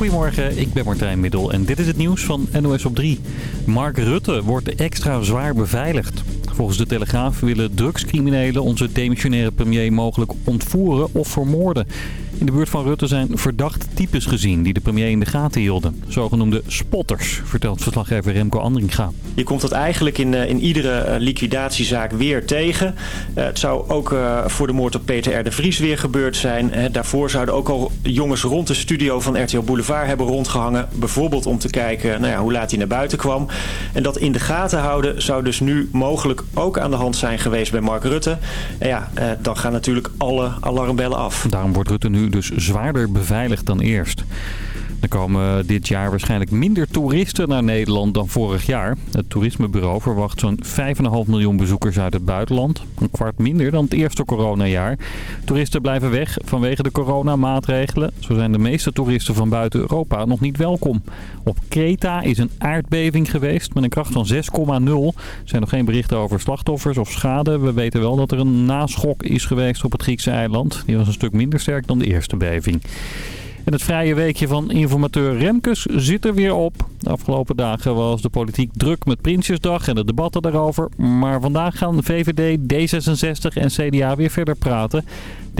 Goedemorgen, ik ben Martijn Middel en dit is het nieuws van NOS op 3. Mark Rutte wordt extra zwaar beveiligd. Volgens de Telegraaf willen drugscriminelen onze demissionaire premier mogelijk ontvoeren of vermoorden. In de buurt van Rutte zijn verdachte types gezien die de premier in de gaten hielden. Zogenoemde spotters, vertelt verslaggever Remco Andringa. Je komt dat eigenlijk in, in iedere liquidatiezaak weer tegen. het zou ook voor de moord op Peter R. de Vries weer gebeurd zijn. daarvoor zouden ook al jongens rond de studio van RTL Boulevard hebben rondgehangen. Bijvoorbeeld om te kijken nou ja, hoe laat hij naar buiten kwam. En dat in de gaten houden zou dus nu mogelijk ook aan de hand zijn geweest bij Mark Rutte. En ja, dan gaan natuurlijk alle alarmbellen af. Daarom wordt Rutte nu dus zwaarder beveiligd dan eerst. Er komen dit jaar waarschijnlijk minder toeristen naar Nederland dan vorig jaar. Het toerismebureau verwacht zo'n 5,5 miljoen bezoekers uit het buitenland. Een kwart minder dan het eerste coronajaar. Toeristen blijven weg vanwege de coronamaatregelen. Zo zijn de meeste toeristen van buiten Europa nog niet welkom. Op Kreta is een aardbeving geweest met een kracht van 6,0. Er zijn nog geen berichten over slachtoffers of schade. We weten wel dat er een naschok is geweest op het Griekse eiland. Die was een stuk minder sterk dan de eerste beving. En het vrije weekje van informateur Remkes zit er weer op. De afgelopen dagen was de politiek druk met Prinsjesdag en de debatten daarover. Maar vandaag gaan VVD, D66 en CDA weer verder praten.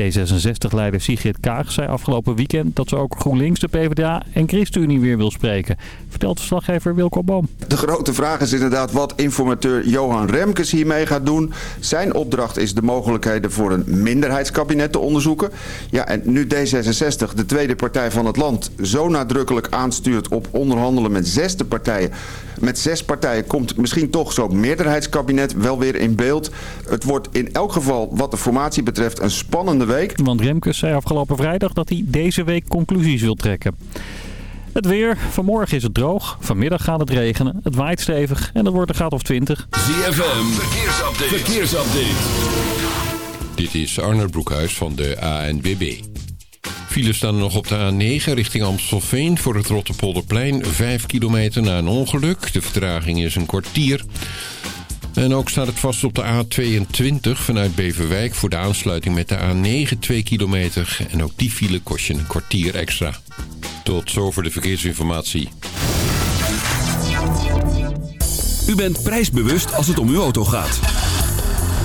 D66-leider Sigrid Kaag zei afgelopen weekend dat ze ook GroenLinks, de PvdA en ChristenUnie weer wil spreken. Vertelt verslaggever Wilco Boom. De grote vraag is inderdaad wat informateur Johan Remkes hiermee gaat doen. Zijn opdracht is de mogelijkheden voor een minderheidskabinet te onderzoeken. Ja, en nu D66, de tweede partij van het land, zo nadrukkelijk aanstuurt op onderhandelen met zesde partijen. Met zes partijen komt misschien toch zo'n meerderheidskabinet wel weer in beeld. Het wordt in elk geval wat de formatie betreft een spannende week. Want Remkes zei afgelopen vrijdag dat hij deze week conclusies wil trekken. Het weer. Vanmorgen is het droog. Vanmiddag gaat het regenen. Het waait stevig en het wordt een graad of 20. ZFM. Verkeersupdate. Verkeersupdate. Dit is Arnold Broekhuis van de ANWB. Files staan nog op de A9 richting Amstelveen voor het Rotterpolderplein. 5 kilometer na een ongeluk. De vertraging is een kwartier. En ook staat het vast op de A22 vanuit Beverwijk voor de aansluiting met de A9 2 kilometer. En ook die file kost je een kwartier extra. Tot zover de verkeersinformatie. U bent prijsbewust als het om uw auto gaat.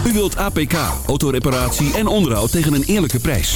U wilt APK, autoreparatie en onderhoud tegen een eerlijke prijs.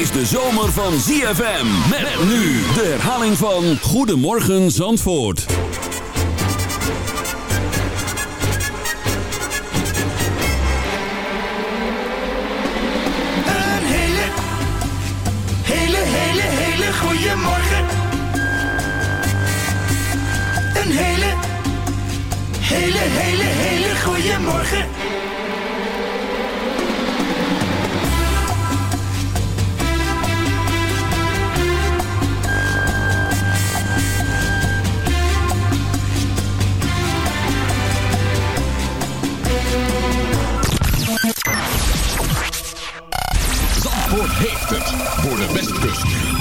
Is de zomer van ZFM. Met nu de herhaling van Goedemorgen Zandvoort. Een hele, hele, hele, hele goede morgen. Een hele, hele, hele, hele goede morgen. Voor de Westkust.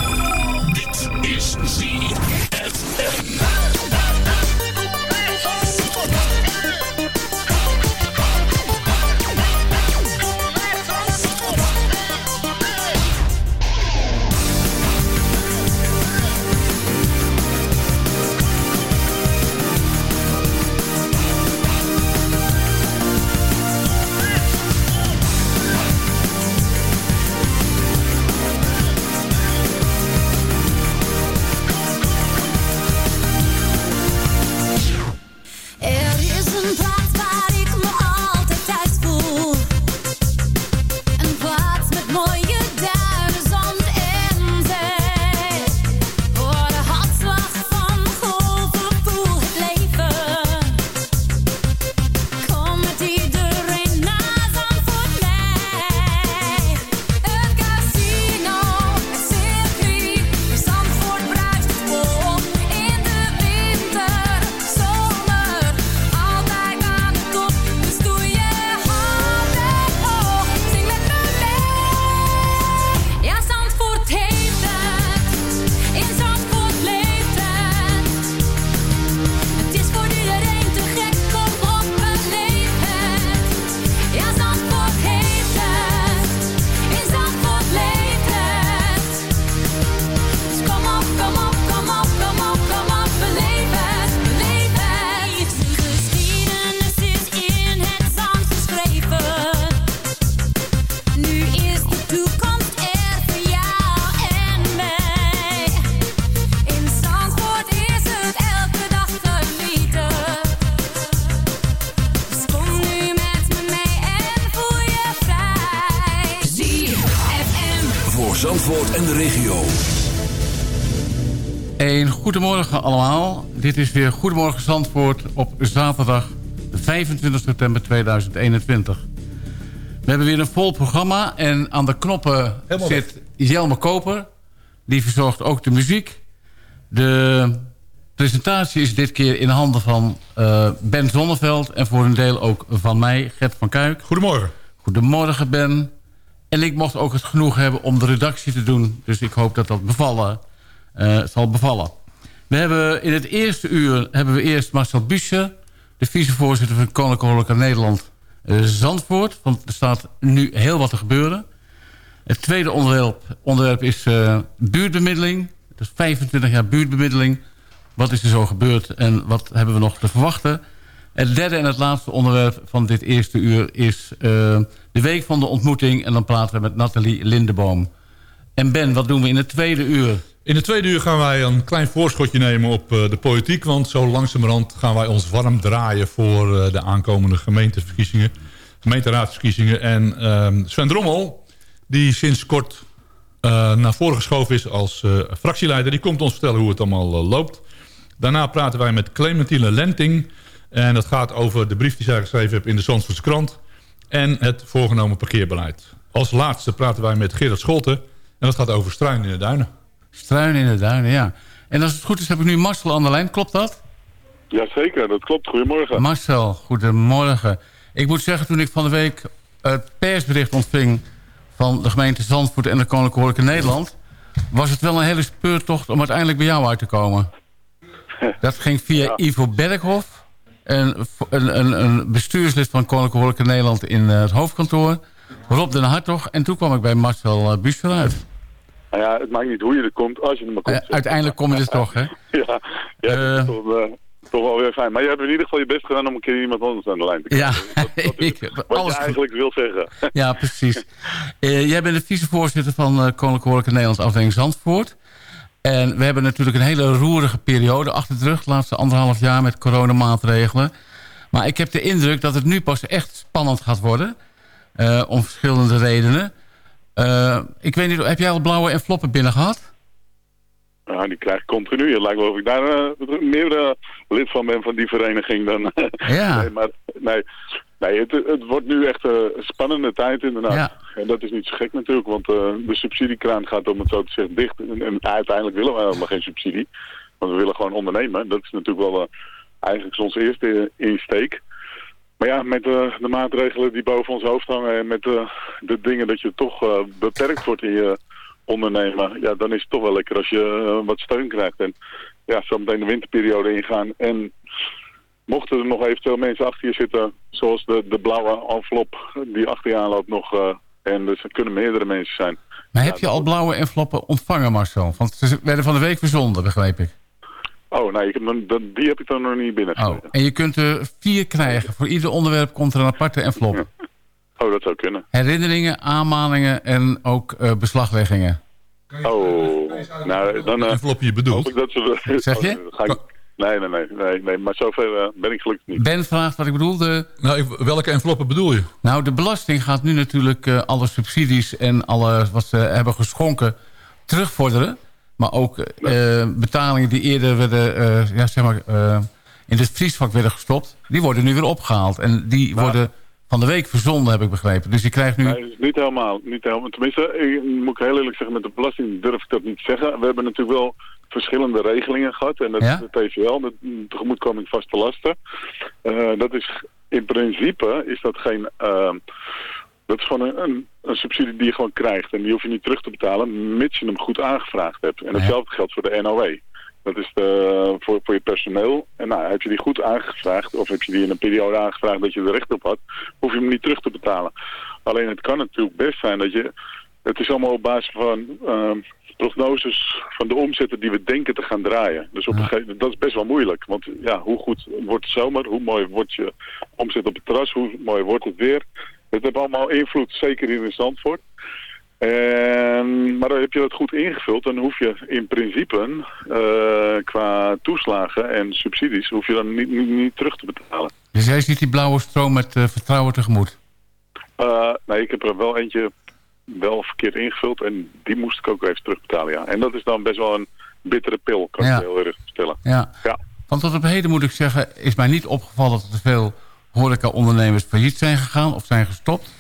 Goedemorgen allemaal. Dit is weer Goedemorgen Zandvoort op zaterdag 25 september 2021. We hebben weer een vol programma en aan de knoppen zit Jelme Koper. Die verzorgt ook de muziek. De presentatie is dit keer in handen van eh, Ben Zonneveld... en voor een deel ook van mij, Gert van Kuik. Goedemorgen. Goedemorgen, Ben. En ik mocht ook het genoeg hebben om de redactie te doen. Dus ik hoop dat dat bevallen, eh, zal bevallen. We hebben in het eerste uur hebben we eerst Marcel Buscher... de vicevoorzitter van Koninklijke Nederland Zandvoort. Want er staat nu heel wat te gebeuren. Het tweede onderwerp, onderwerp is eh, buurtbemiddeling. Is 25 jaar buurtbemiddeling. Wat is er zo gebeurd en wat hebben we nog te verwachten? Het derde en het laatste onderwerp van dit eerste uur is eh, de week van de ontmoeting. En dan praten we met Nathalie Lindeboom. En Ben, wat doen we in het tweede uur? In het tweede uur gaan wij een klein voorschotje nemen op eh, de politiek. Want zo langzamerhand gaan wij ons warm draaien voor eh, de aankomende gemeenteverkiezingen. Gemeenteraadsverkiezingen. En ehm, Sven Drommel, die sinds kort eh, naar voren geschoven is als fractieleider. Die komt ons vertellen hoe het allemaal loopt. Daarna praten wij met Clementine Lenting. En dat gaat over de brief die zij geschreven heeft in de Zandvoortse krant. En het voorgenomen parkeerbeleid. Als laatste praten wij met Gerard Scholten. En dat gaat over struin in de duinen. Struin in de duinen, ja. En als het goed is, heb ik nu Marcel aan de lijn. Klopt dat? Jazeker, dat klopt. Goedemorgen. Marcel, goedemorgen. Ik moet zeggen, toen ik van de week het persbericht ontving... van de gemeente Zandvoort en de Koninklijke Horeca Nederland... was het wel een hele speurtocht om uiteindelijk bij jou uit te komen. Dat ging via Ivo Berghoff... Een, een, een, bestuurslid van Koninklijke Horeca Nederland in eh, het hoofdkantoor... Rob den Hartog. En toen kwam ik bij Marcel uh, Buscher uit. Nou ja, het maakt niet hoe je er komt, als je er maar komt. Ja, uiteindelijk kom je er toch, hè? Ja, ja dat is Eh. toch, eh, toch wel weer fijn. Maar je hebt in ieder geval je best gedaan om een keer iemand anders aan de lijn te Ja, krijgen. ik, Wat alles je eigenlijk wil zeggen. Ja, precies. Eh, jij bent de vicevoorzitter van uh, Koninklijke Horeca Nederlands afdeling Zandvoort. En we hebben natuurlijk een hele roerige periode achter de rug. De laatste anderhalf jaar met coronamaatregelen. Maar ik heb de indruk dat het nu pas echt spannend gaat worden. om verschillende redenen. Eh, ik weet niet, heb jij al blauwe enveloppen binnen gehad? Ja, die krijg ik continu. Het lijkt wel of ik daar eh, meer eh, lid van ben van die vereniging dan... Ja. nee, maar nee, nee het, het wordt nu echt een spannende tijd inderdaad. Ja. En dat is niet zo gek natuurlijk, want de subsidiekraan gaat om het zo te zeggen dicht. En, en uiteindelijk willen we helemaal geen subsidie. Want we willen gewoon ondernemen. Dat is natuurlijk wel eigenlijk onze eerste insteek. Maar ja, met eh, de maatregelen die boven ons hoofd hangen en met eh, de dingen dat je toch eh, beperkt wordt in je ondernemen, ja, dan is het toch wel lekker als je wat steun krijgt. En ja, zo meteen de winterperiode ingaan. En mochten er nog eventueel mensen achter je zitten, zoals de, de blauwe envelop die achter je aanloopt nog, en dus er kunnen meerdere mensen zijn. Maar heb je al blauwe enveloppen ontvangen, Marcel? Want ze werden van de week verzonden, begreep ik. Oh, nee, ik heb, dan- die heb ik dan nog niet binnen. Oh, en je kunt er vier krijgen. Voor ieder onderwerp komt er een aparte envelop. Oh, dat zou kunnen. Herinneringen, aanmaningen en ook eh, beslagleggingen. Oh, nou, dan... eh envelop je bedoelt. hoop ik dat ze... Zeg je? Oh, dan ga ik- Nee, nee, nee, nee, nee, maar zover eh, ben ik gelukkig niet. Ben vraagt wat ik bedoelde. Nou, ik- welke enveloppen bedoel je? Nou, de belasting gaat nu natuurlijk eh, alle subsidies en alle wat ze hebben geschonken terugvorderen. Maar ook eh, betalingen die eerder werden, eh, ja, zeg maar, eh, in het vriesvak werden gestopt, die worden nu weer opgehaald. En die Nou. worden van de week verzonden, heb ik begrepen. Dus je krijgt nu... Nee, niet helemaal, niet helemaal. Tenminste, ik, moet ik heel eerlijk zeggen, met de belasting durf ik dat niet te zeggen. We hebben natuurlijk wel verschillende regelingen gehad. En dat Ja? is de TVL, de tegemoetkoming vaste lasten. Dat is in principe, is dat geen... dat is gewoon een, een, een subsidie die je gewoon krijgt. En die hoef je niet terug te betalen, mits je hem goed aangevraagd hebt. En hetzelfde geldt voor de NOW. Dat is de, voor, voor je personeel. En nou, heb je die goed aangevraagd, of heb je die in een periode aangevraagd dat je er recht op had, hoef je hem niet terug te betalen. Alleen het kan natuurlijk best zijn dat je... Het is allemaal op basis van ehm, prognoses van de omzetten die we denken te gaan draaien. Dus op een gegeven moment, dat is best wel moeilijk. Want ja, hoe goed wordt de zomer? Hoe mooi wordt je omzet op het terras? Hoe mooi wordt het weer? Het heeft allemaal invloed, zeker in Zandvoort. En, maar dan heb je dat goed ingevuld, dan hoef je in principe eh, qua toeslagen en subsidies, hoef je dan niet, niet, niet terug te betalen. Dus jij ziet die blauwe stroom met eh, vertrouwen tegemoet. Eh, nee, ik heb er wel eentje wel verkeerd ingevuld. En die moest ik ook even terugbetalen, ja. En dat is dan best wel een bittere pil, kan Ja. ik heel erg vertellen. Ja. Ja. Want tot op heden moet ik zeggen, is mij niet opgevallen dat er veel horeca-ondernemers failliet zijn gegaan of zijn gestopt.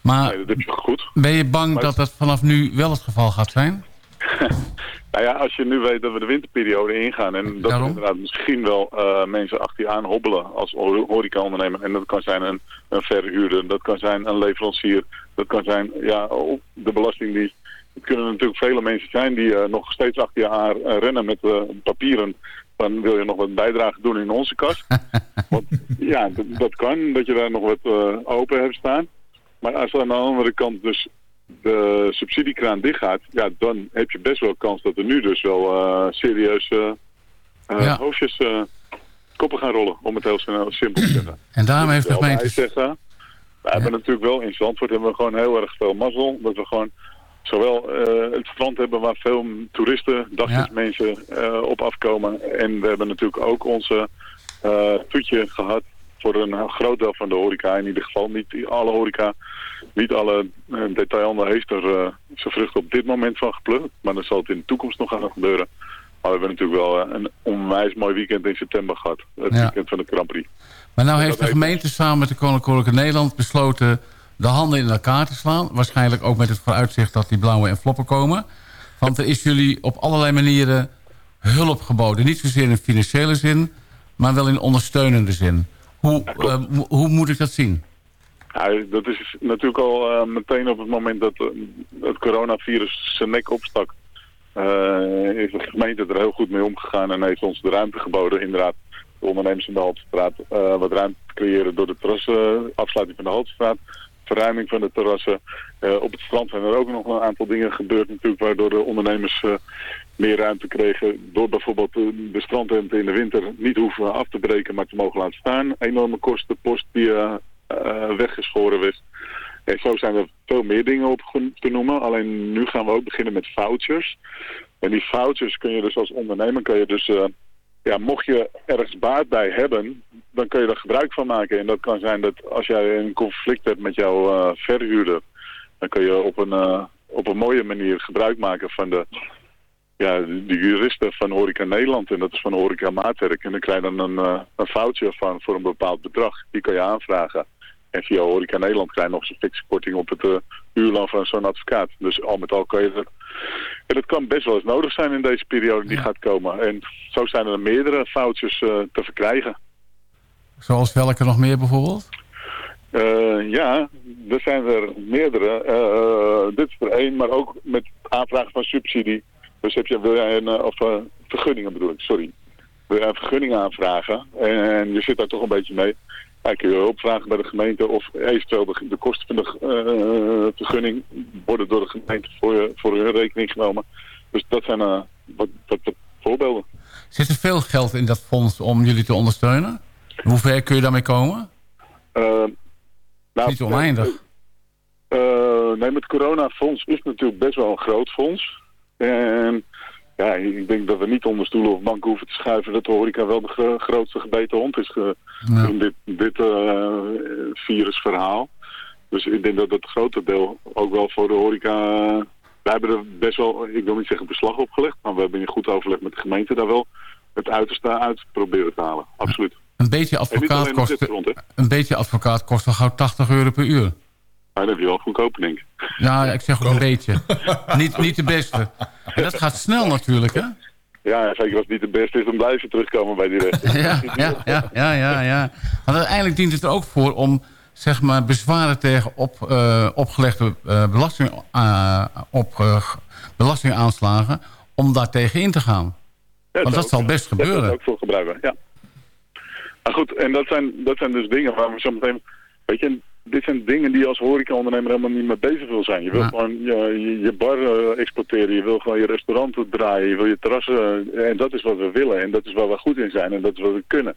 Maar Nee, dat heb je goed. ben je bang Maar- dat dat vanaf nu wel het geval gaat zijn? Nou ja, als je nu weet dat we de winterperiode ingaan en dat er inderdaad misschien wel eh, mensen achter je aan hobbelen als ho- horeca-ondernemer. En dat kan zijn een, een verhuurder, dat kan zijn een leverancier, dat kan zijn ja, de belastingdienst. Het kunnen natuurlijk vele mensen zijn die eh, nog steeds achter je aan rennen met eh, papieren. Dan wil je nog wat bijdrage doen in onze kas. Want ja, dat, dat kan, dat je daar nog wat eh, open hebt staan. Maar als aan de andere kant dus de subsidiekraan dichtgaat, ja, dan heb je best wel kans dat er nu dus wel eh serieus eh, Ja. hoofdjes koppen gaan rollen, om het heel snel simpel te zeggen. En daarom heeft de gemeente... zeggen, we hebben natuurlijk wel in Zandvoort hebben we gewoon heel erg veel mazzel. Dat we gewoon zowel eh, het strand hebben waar veel toeristen, dagjesmensen eh, op afkomen. En we hebben natuurlijk ook onze eh toetje gehad voor een groot deel van de horeca. In ieder geval niet alle horeca, niet alle detailhandel heeft er zijn vruchten op dit moment van geplukt. Maar dan zal het in de toekomst nog gaan gebeuren. Maar we hebben natuurlijk wel een onwijs mooi weekend in september gehad. Het Ja. weekend van de Grand Prix. Maar nou heeft de gemeente samen met de Koninklijke Nederland besloten de handen in elkaar te slaan. Waarschijnlijk ook met het vooruitzicht dat die blauwe enveloppen komen. Want er is jullie op allerlei manieren hulp geboden. Niet zozeer in financiële zin, maar wel in ondersteunende zin. Hoe, eh, mo- hoe moet ik dat zien? Dat is natuurlijk al eh, meteen op het moment dat eh, het coronavirus zijn nek opstak. eh, is de gemeente er heel goed mee omgegaan en heeft ons de ruimte geboden. Inderdaad, de ondernemers in de Haltestraat wat ruimte te creëren door de terrassen, afsluiting van de Haltestraat, verruiming van de terrassen. Eh, op het strand zijn er ook nog een aantal dingen gebeurd natuurlijk, waardoor de ondernemers eh, meer ruimte kregen. Door bijvoorbeeld eh, de strandtenten in de winter niet hoeven af te breken, maar te mogen laten staan. Enorme kostenpost die weggeschoren werd. En zo zijn er veel meer dingen op te noemen. Alleen nu gaan we ook beginnen met vouchers. En die vouchers kun je dus als ondernemer, kun je dus, ja, mocht je ergens baat bij hebben, dan kun je er gebruik van maken. En dat kan zijn dat als jij een conflict hebt met jouw eh, verhuurder, dan kun je op een, eh, op een mooie manier gebruik maken van de, ja, de juristen van Horeca Nederland. En dat is van Horeca Maatwerk. En dan krijg je dan een, eh, een voucher van voor een bepaald bedrag. Die kan je aanvragen. En via Horeca Nederland krijg je nog eens een fikse korting op het eh, uurloon van zo'n advocaat. Dus al met al kan je dat... En dat kan best wel eens nodig zijn in deze periode die gaat komen. En zo zijn er meerdere vouchers eh, te verkrijgen. Zoals welke nog meer bijvoorbeeld? Eh, ja, er zijn er meerdere. Dit is er één, maar ook met aanvragen van subsidie. Dus heb je, wil jij een, of vergunningen bedoel ik, sorry. Wil jij een vergunning aanvragen en je zit daar toch een beetje mee. Ja, kun je hulp vragen bij de gemeente of eventueel de, de kosten van de eh, vergunning worden door de gemeente voor, je- voor hun rekening genomen. Dus dat zijn eh, wat, wat, wat voorbeelden. Zit er veel geld in dat fonds om jullie te ondersteunen? Hoe ver kun je daarmee komen? Eh, nou, Niet oneindig. Eh, nee, het coronafonds is natuurlijk best wel een groot fonds. En ja, ik denk dat we niet onder stoelen of banken hoeven te schuiven dat de horeca wel de gro- grootste gebeten hond is ge- Ja. dit, dit eh, virusverhaal. Dus ik denk dat het grote deel ook wel voor de horeca... wij hebben er best wel, ik wil niet zeggen beslag op gelegd, maar we hebben in goed overleg met de gemeente daar wel het uiterste uit proberen te halen. Absoluut. Een beetje advocaat kost, een beetje advocaat kost wel gauw 80 euro per uur. Maar dan heb je wel goedkoper, denk ik. Ja, ik zeg ook een beetje. niet, niet de beste. En dat gaat snel natuurlijk, hè? Ja, zeker als het niet de beste is, dan blijf je terugkomen bij die rechter. Ja, ja, ja, ja, ja, ja. Want uiteindelijk dient het er ook voor om zeg maar, bezwaren tegen op, eh, opgelegde eh, belasting, eh, op, belastingaanslagen... om daar tegen in te gaan. Ja, Want dat ook, zal best Dat gebeuren. ook voor gebruiken, ja. Maar goed, en dat zijn, dat zijn dus dingen waar we zo meteen... Weet je, dit zijn dingen die je als horecaondernemer helemaal niet mee bezig wil zijn. Je wil gewoon je, je, bar eh, exploiteren, je wil gewoon je restaurant draaien, je wil je terrassen... eh, en dat is wat we willen en dat is waar we goed in zijn en dat is wat we kunnen.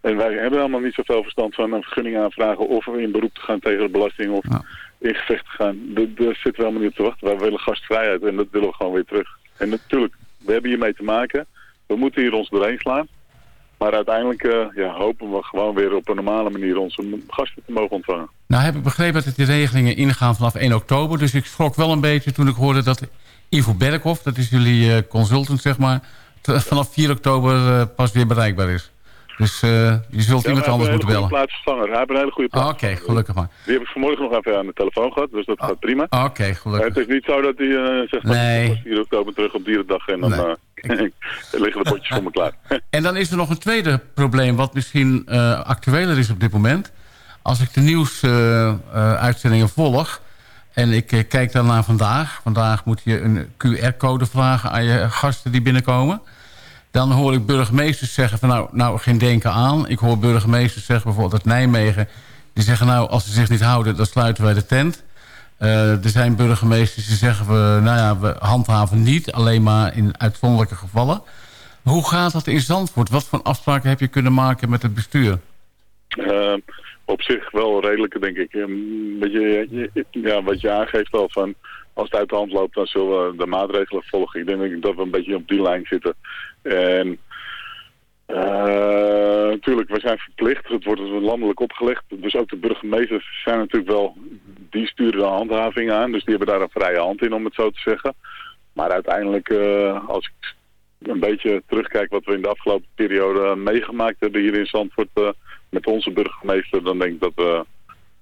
En wij hebben helemaal niet zoveel verstand van een vergunning aanvragen... of in beroep te gaan tegen de belasting of in gevecht te gaan. Daar daar zitten we helemaal niet op te wachten. Wij willen gastvrijheid en dat willen we gewoon weer terug. En natuurlijk, we hebben hiermee te maken. We moeten hier ons doorheen slaan. Maar uiteindelijk eh, ja, hopen we gewoon weer op een normale manier onze gasten te mogen ontvangen. Nou heb ik begrepen dat die regelingen ingaan vanaf 1 oktober. Dus ik schrok wel een beetje toen ik hoorde dat Ivo Berghoff... dat is jullie eh, consultant, zeg maar... vanaf 4 oktober eh, pas weer bereikbaar is. Dus je zult Ja, iemand anders hij moeten heeft een bellen. goede plaatsvervanger. Hij heeft een hele goede Ah, plaats. Oké, gelukkig maar. Die heb ik vanmorgen nog even aan de telefoon gehad, dus dat gaat prima. Ah, Oké, gelukkig. het is niet zo dat hij eh, zegt Nee. dat ik 4 oktober terug op dierendag en dan Nee. eh, liggen de potjes voor me klaar. En dan is er nog een tweede probleem... wat misschien eh, actueler is op dit moment. Als ik de nieuwsuitzendingen volg... en ik eh, kijk dan naar vandaag... vandaag moet je een QR-code vragen aan je gasten die binnenkomen... dan hoor ik burgemeesters zeggen van nou, nou geen denken aan. Ik hoor burgemeesters zeggen bijvoorbeeld uit Nijmegen... die zeggen nou, als ze zich niet houden, dan sluiten wij de tent... Eh, er zijn burgemeesters die zeggen we, nou ja, we handhaven niet, alleen maar in uitzonderlijke gevallen. Hoe gaat dat in Zandvoort? Wat voor afspraken heb je kunnen maken met het bestuur? Eh, op zich wel redelijk, denk ik. Een beetje, je- ja, wat je aangeeft al van... als het uit de hand loopt, dan zullen we de maatregelen volgen. Ik denk dat we een beetje op die lijn zitten. En natuurlijk, we zijn verplicht. Het wordt landelijk opgelegd. Dus ook de burgemeesters zijn natuurlijk wel... die sturen de handhaving aan. Dus die hebben daar een vrije hand in, om het zo te zeggen. Maar uiteindelijk, eh, als ik een beetje terugkijk wat we in de afgelopen periode meegemaakt hebben hier in Zandvoort eh, met onze burgemeester, dan denk ik dat we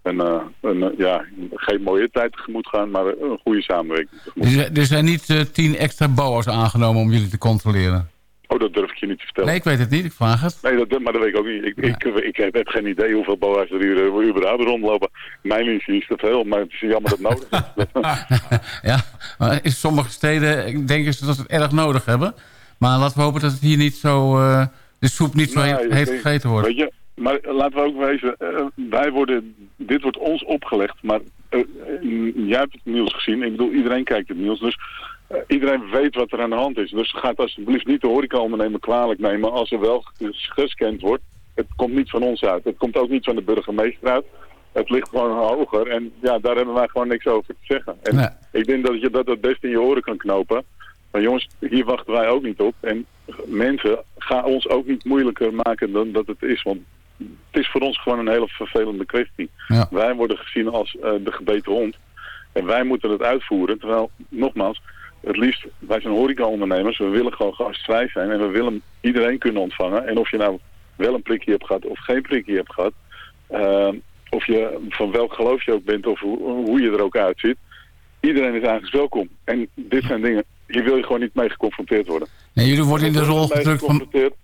een, eh, een, eh, ja, geen mooie tijd tegemoet gaan, maar een goede samenwerking tegemoet. Er zijn- niet eh, tien extra boa's aangenomen om jullie te controleren. Oh, dat durf ik je niet te vertellen. Nee, ik weet het niet, ik vraag het. Nee, dat, maar dat weet ik ook niet. Ik, ik, ik, heb heb geen idee hoeveel boa's er hier eh, überhaupt rondlopen. Mijn visie is te veel, maar het is jammer dat het nodig is. ja, maar in sommige steden denken ze dat ze het erg nodig hebben. Maar laten we hopen dat het hier niet zo, eh, de soep niet zo Nee, denk- gegeten wordt. Weet je, maar laten we ook wezen, eh, wij worden, dit wordt ons opgelegd, maar jij hebt het nieuws gezien, ik bedoel iedereen kijkt het nieuws, dus iedereen weet wat er aan de hand is. Dus ga alsjeblieft niet de horecaondernemer kwalijk nemen als er wel ges- gescand wordt. Het komt niet van ons uit, het komt ook niet van de burgemeester uit. Het ligt gewoon hoger en ja, daar hebben wij gewoon niks over te zeggen. En Nee. ik denk dat je dat het best in je oren kan knopen. Maar jongens, hier wachten wij ook niet op. En mensen, ga ons ook niet moeilijker maken dan dat het is. Want het is voor ons gewoon een hele vervelende kwestie. Ja. Wij worden gezien als eh, de gebeten hond. En wij moeten het uitvoeren. Terwijl, nogmaals, het liefst, wij zijn horecaondernemers. We willen gewoon gastvrij zijn. En we willen iedereen kunnen ontvangen. En of je nou wel een prikje hebt gehad of geen prikje hebt gehad. eh, of je van welk geloof je ook bent of hoe, hoe je er ook uitziet. Iedereen is eigenlijk welkom. En dit zijn dingen, hier wil je gewoon niet mee geconfronteerd worden. Nee, jullie worden in de rol gedrukt van... geconfronteerd.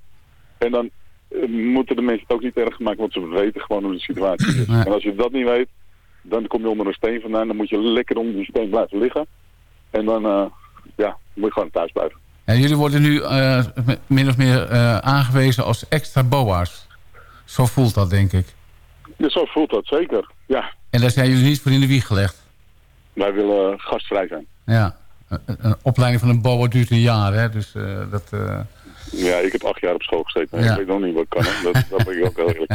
En dan eh, moeten de mensen het ook niet erg maken, want ze weten gewoon hoe de situatie is. En als je dat niet weet, dan kom je onder een steen vandaan. Dan moet je lekker onder die steen blijven liggen. En dan, eh, ja, moet je gewoon thuis blijven. Ja, jullie worden nu eh, min of meer eh, aangewezen als extra boa's. Zo voelt dat, denk ik. Ja, zo voelt dat zeker. Ja, En daar zijn jullie niet voor in de wieg gelegd. wij willen gastvrij zijn. Ja, een, een opleiding van een boa duurt een jaar, hè. Dus eh, dat... eh, Ja, ik heb acht jaar op school gezeten. Ja. Ik weet nog niet wat ik kan. Hè. Dat, dat ben ik ook heel eerlijk.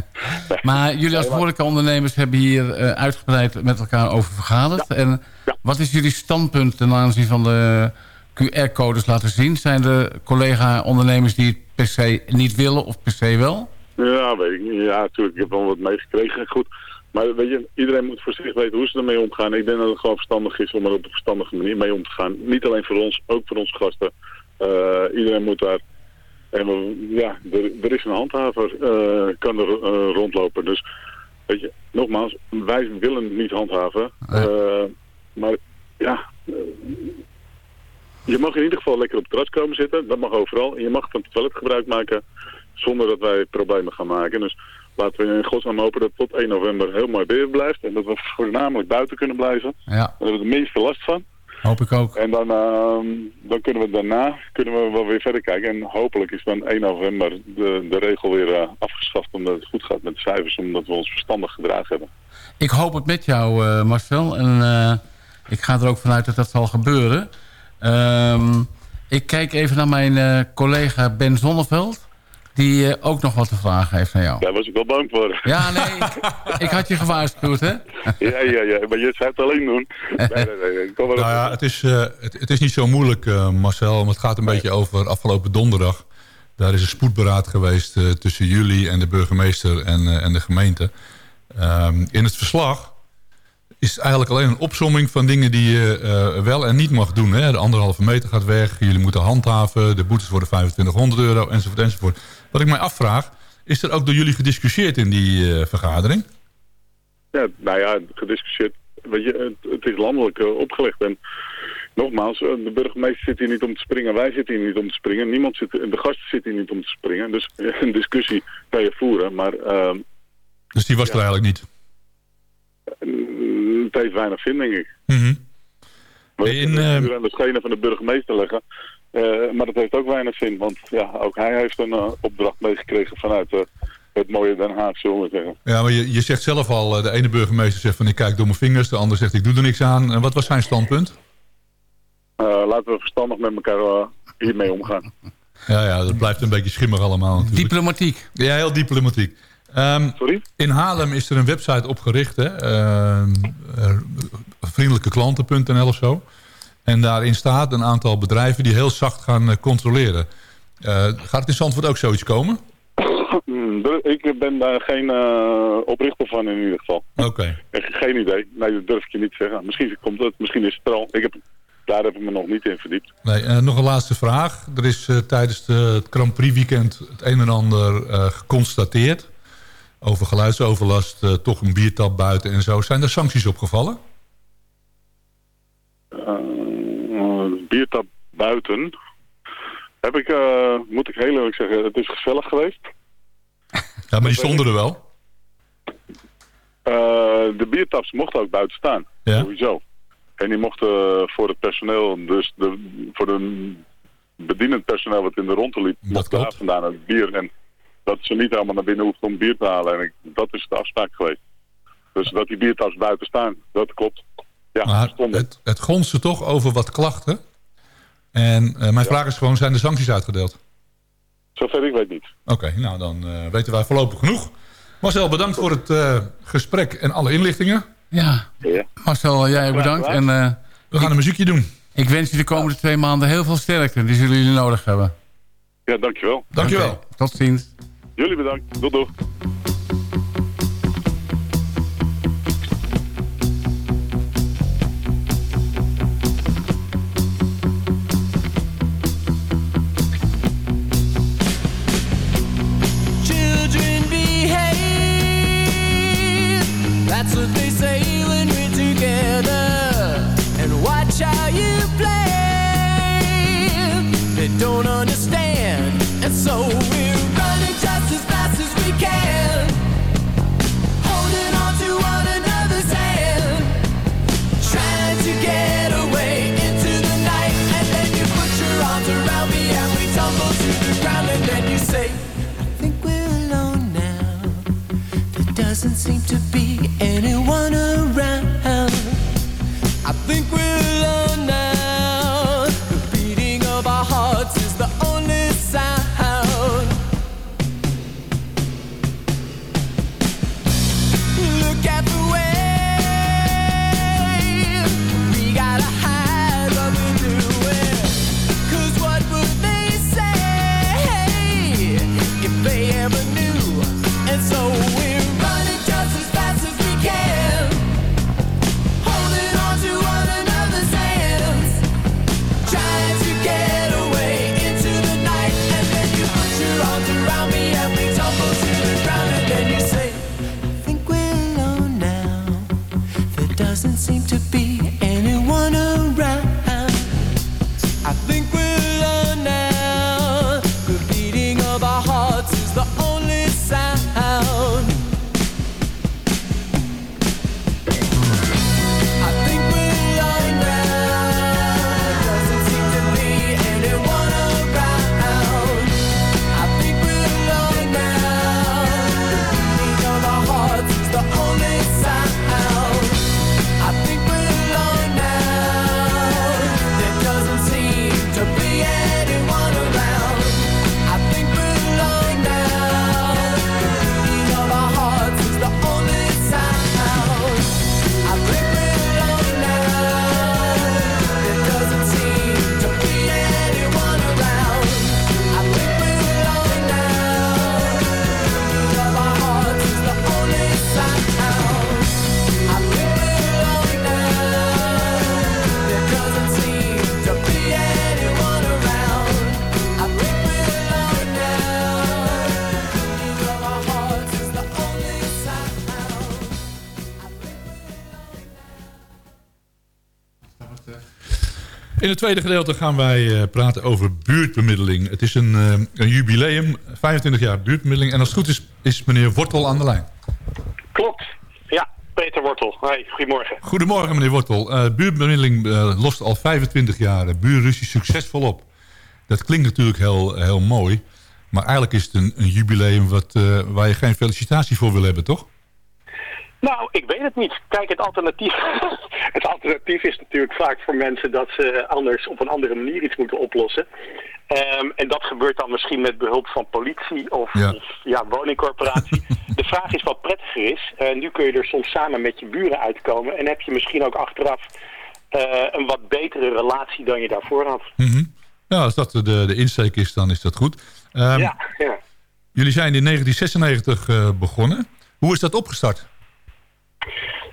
Nee. Maar jullie als horecaondernemers hebben hier eh, uitgebreid met elkaar over vergaderd. En wat is jullie standpunt ten aanzien van de QR-codes laten zien? Zijn er collega-ondernemers die het per se niet willen of per se wel? Ja, weet ik niet. Ja, natuurlijk. Ik heb wel wat meegekregen. Goed. Maar weet je, iedereen moet voor zich weten hoe ze ermee omgaan. Ik denk dat het gewoon verstandig is om er op een verstandige manier mee om te gaan. Niet alleen voor ons, ook voor onze gasten. Eh, iedereen moet daar... En we, ja, er, er is een handhaver, eh, kan er eh, rondlopen. Dus, weet je, nogmaals, wij willen niet handhaven. Maar ja, je mag in ieder geval lekker op het terras komen zitten. Dat mag overal. En je mag van het toilet gebruik maken zonder dat wij problemen gaan maken. Dus laten we in godsnaam hopen dat tot 1 november heel mooi weer blijft. En dat we voornamelijk buiten kunnen blijven. Ja, Daar hebben we de minste last van. hoop ik ook. En dan, ehm, dan kunnen we daarna kunnen we wel weer verder kijken. En hopelijk is dan 1 november de, de regel weer eh, afgeschaft. Omdat het goed gaat met de cijfers. Omdat we ons verstandig gedragen hebben. Ik hoop het met jou, eh, Marcel. En eh, ik ga er ook vanuit dat dat zal gebeuren. Ehm, ik kijk even naar mijn eh, collega Ben Zonneveld. Die eh, ook nog wat te vragen heeft aan jou. Daar was ik wel bang voor. Ja, nee. ik had je gewaarschuwd, hè? ja, ja, ja. Maar je zou het alleen doen. Nee, nee, nee. Kom maar Nou op. ja, het is, eh, het, het is niet zo moeilijk, eh, Marcel. Maar het gaat een beetje over afgelopen donderdag. Daar is een spoedberaad geweest eh, tussen jullie en de burgemeester en, eh, en de gemeente. Ehm, in het verslag is eigenlijk alleen een opsomming van dingen die je eh, wel en niet mag doen. Hè? De anderhalve meter gaat weg, jullie moeten handhaven... de boetes worden 2500 euro, enzovoort, enzovoort. Wat ik mij afvraag, is er ook door jullie gediscussieerd in die eh, vergadering? Ja, nou ja, gediscussieerd. Weet je, het, het is landelijk eh, opgelegd. En nogmaals, de burgemeester zit hier niet om te springen. Wij zitten hier niet om te springen. Niemand zit, de gasten zitten hier niet om te springen. Dus een discussie kan je voeren. Maar ehm, Dus die was er eigenlijk niet. Mm, het heeft weinig zin, denk ik. Mhm. We In, kunnen het ehm, nu aan de schenen van de burgemeester leggen. Eh, maar dat heeft ook weinig zin. Want ja, ook hij heeft een eh, opdracht meegekregen vanuit eh, het mooie Den Haag, zullen we zeggen. Ja, maar je, je zegt zelf al, de ene burgemeester zegt van ik kijk door mijn vingers. De ander zegt ik doe er niks aan. En wat was zijn standpunt? Eh, laten we verstandig met elkaar hiermee omgaan. Ja, ja, dat blijft een beetje schimmig allemaal natuurlijk. Diplomatiek. Ja, heel diplomatiek. Ehm, Sorry? In Haarlem is er een website opgericht, hè? Ehm, eh, vriendelijkeklanten.nl of zo. En daarin staat een aantal bedrijven die heel zacht gaan eh, controleren. Eh, gaat het in Zandvoort ook zoiets komen? Hmm, ik ben daar geen oprichter van in ieder geval. Oké. Geen idee. Nee, dat durf ik je niet te zeggen. Misschien komt het, misschien is het er al. Ik heb, daar heb ik me nog niet in verdiept. Nee, nog een laatste vraag. Er is tijdens de, het Grand Prix weekend het een en ander geconstateerd. Over geluidsoverlast, eh, toch een biertap buiten en zo. Zijn er sancties opgevallen? Eh, biertap buiten. Heb ik, eh, moet ik heel eerlijk zeggen, het is gezellig geweest. Ja, maar die stonden er wel. De biertaps mochten ook buiten staan. Ja. Sowieso. En die mochten voor het personeel, dus de, voor de bedienend personeel wat in de ronde liep, mocht daar vandaan het bier. En dat ze niet helemaal naar binnen hoefden om bier te halen. En ik, dat is de afspraak geweest. Dus dat die biertaps buiten staan, dat klopt. Ja, maar het, het gonste toch over wat klachten. En eh, mijn vraag is gewoon, zijn er sancties uitgedeeld? Zover ik weet niet. Oké, nou dan eh, weten wij voorlopig genoeg. Marcel, bedankt voor het eh, gesprek en alle inlichtingen. Ja. Marcel, jij bedankt. En, eh, We gaan een muziekje doen. Ik wens je de komende twee maanden heel veel sterkte. Die zullen jullie nodig hebben. Ja, dankjewel. Dankjewel. Oké, tot ziens. Jullie bedankt. Doei doei. Don't understand. And so het tweede gedeelte gaan wij eh, praten over buurtbemiddeling. Het is een, eh, een jubileum, 25 jaar buurtbemiddeling. En als het goed is, is meneer Wortel aan de lijn. Klopt. Ja, Peter Wortel. Hoi, goedemorgen. Goedemorgen meneer Wortel. Eh, buurtbemiddeling lost al 25 jaar uh, buurruzie succesvol op. Dat klinkt natuurlijk heel, heel mooi. Maar eigenlijk is het een, een jubileum wat, waar je geen felicitatie voor wil hebben, toch? Nou, ik weet het niet. Kijk, het alternatief, het alternatief is natuurlijk vaak voor mensen dat ze anders op een andere manier iets moeten oplossen. Ehm, en dat gebeurt dan misschien met behulp van politie of Ja. of, ja, woningcorporatie. De vraag is wat prettiger is. Eh, nu kun je er soms samen met je buren uitkomen en heb je misschien ook achteraf eh, een wat betere relatie dan je daarvoor had. Ja, als dat de, de insteek is, dan is dat goed. Ehm, ja, ja. Jullie zijn in 1996 eh, begonnen. Hoe is dat opgestart?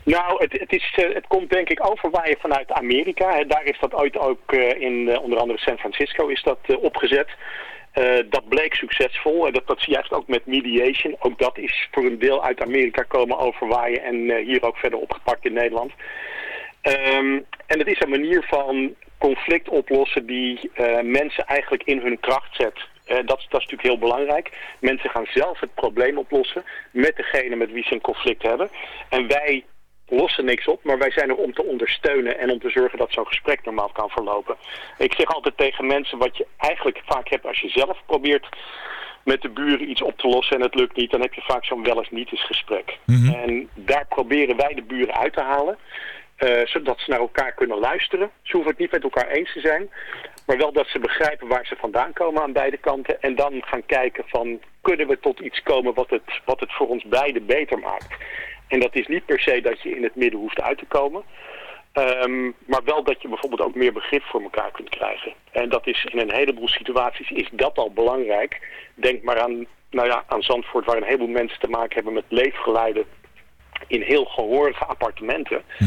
Nou, het, het, is, eh, het komt denk ik overwaaien vanuit Amerika. Daar is dat ooit ook eh, in eh, onder andere San Francisco is dat opgezet. Dat bleek succesvol. En dat, dat eigenlijk ook met mediation. Ook dat is voor een deel uit Amerika komen overwaaien en hier ook verder opgepakt in Nederland. Ehm, en het is een manier van conflict oplossen die mensen eigenlijk in hun kracht zet. Eh, dat, dat is natuurlijk heel belangrijk. Mensen gaan zelf het probleem oplossen met degene met wie ze een conflict hebben. En wij lossen niks op, maar wij zijn er om te ondersteunen en om te zorgen dat zo'n gesprek normaal kan verlopen. Ik zeg altijd tegen mensen wat je eigenlijk vaak hebt als je zelf probeert met de buren iets op te lossen en het lukt niet, dan heb je vaak zo'n wel eens niet eens gesprek. En daar proberen wij de buren uit te halen. Eh, zodat ze naar elkaar kunnen luisteren. Ze hoeven het niet met elkaar eens te zijn. Maar wel dat ze begrijpen waar ze vandaan komen aan beide kanten. En dan gaan kijken van kunnen we tot iets komen wat het, wat het voor ons beiden beter maakt. En dat is niet per se dat je in het midden hoeft uit te komen. Ehm, maar wel dat je bijvoorbeeld ook meer begrip voor elkaar kunt krijgen. En dat is in een heleboel situaties is dat al belangrijk. Denk maar aan, nou ja, aan Zandvoort waar een heleboel mensen te maken hebben met leefgeluiden in heel gehorige appartementen. Eh,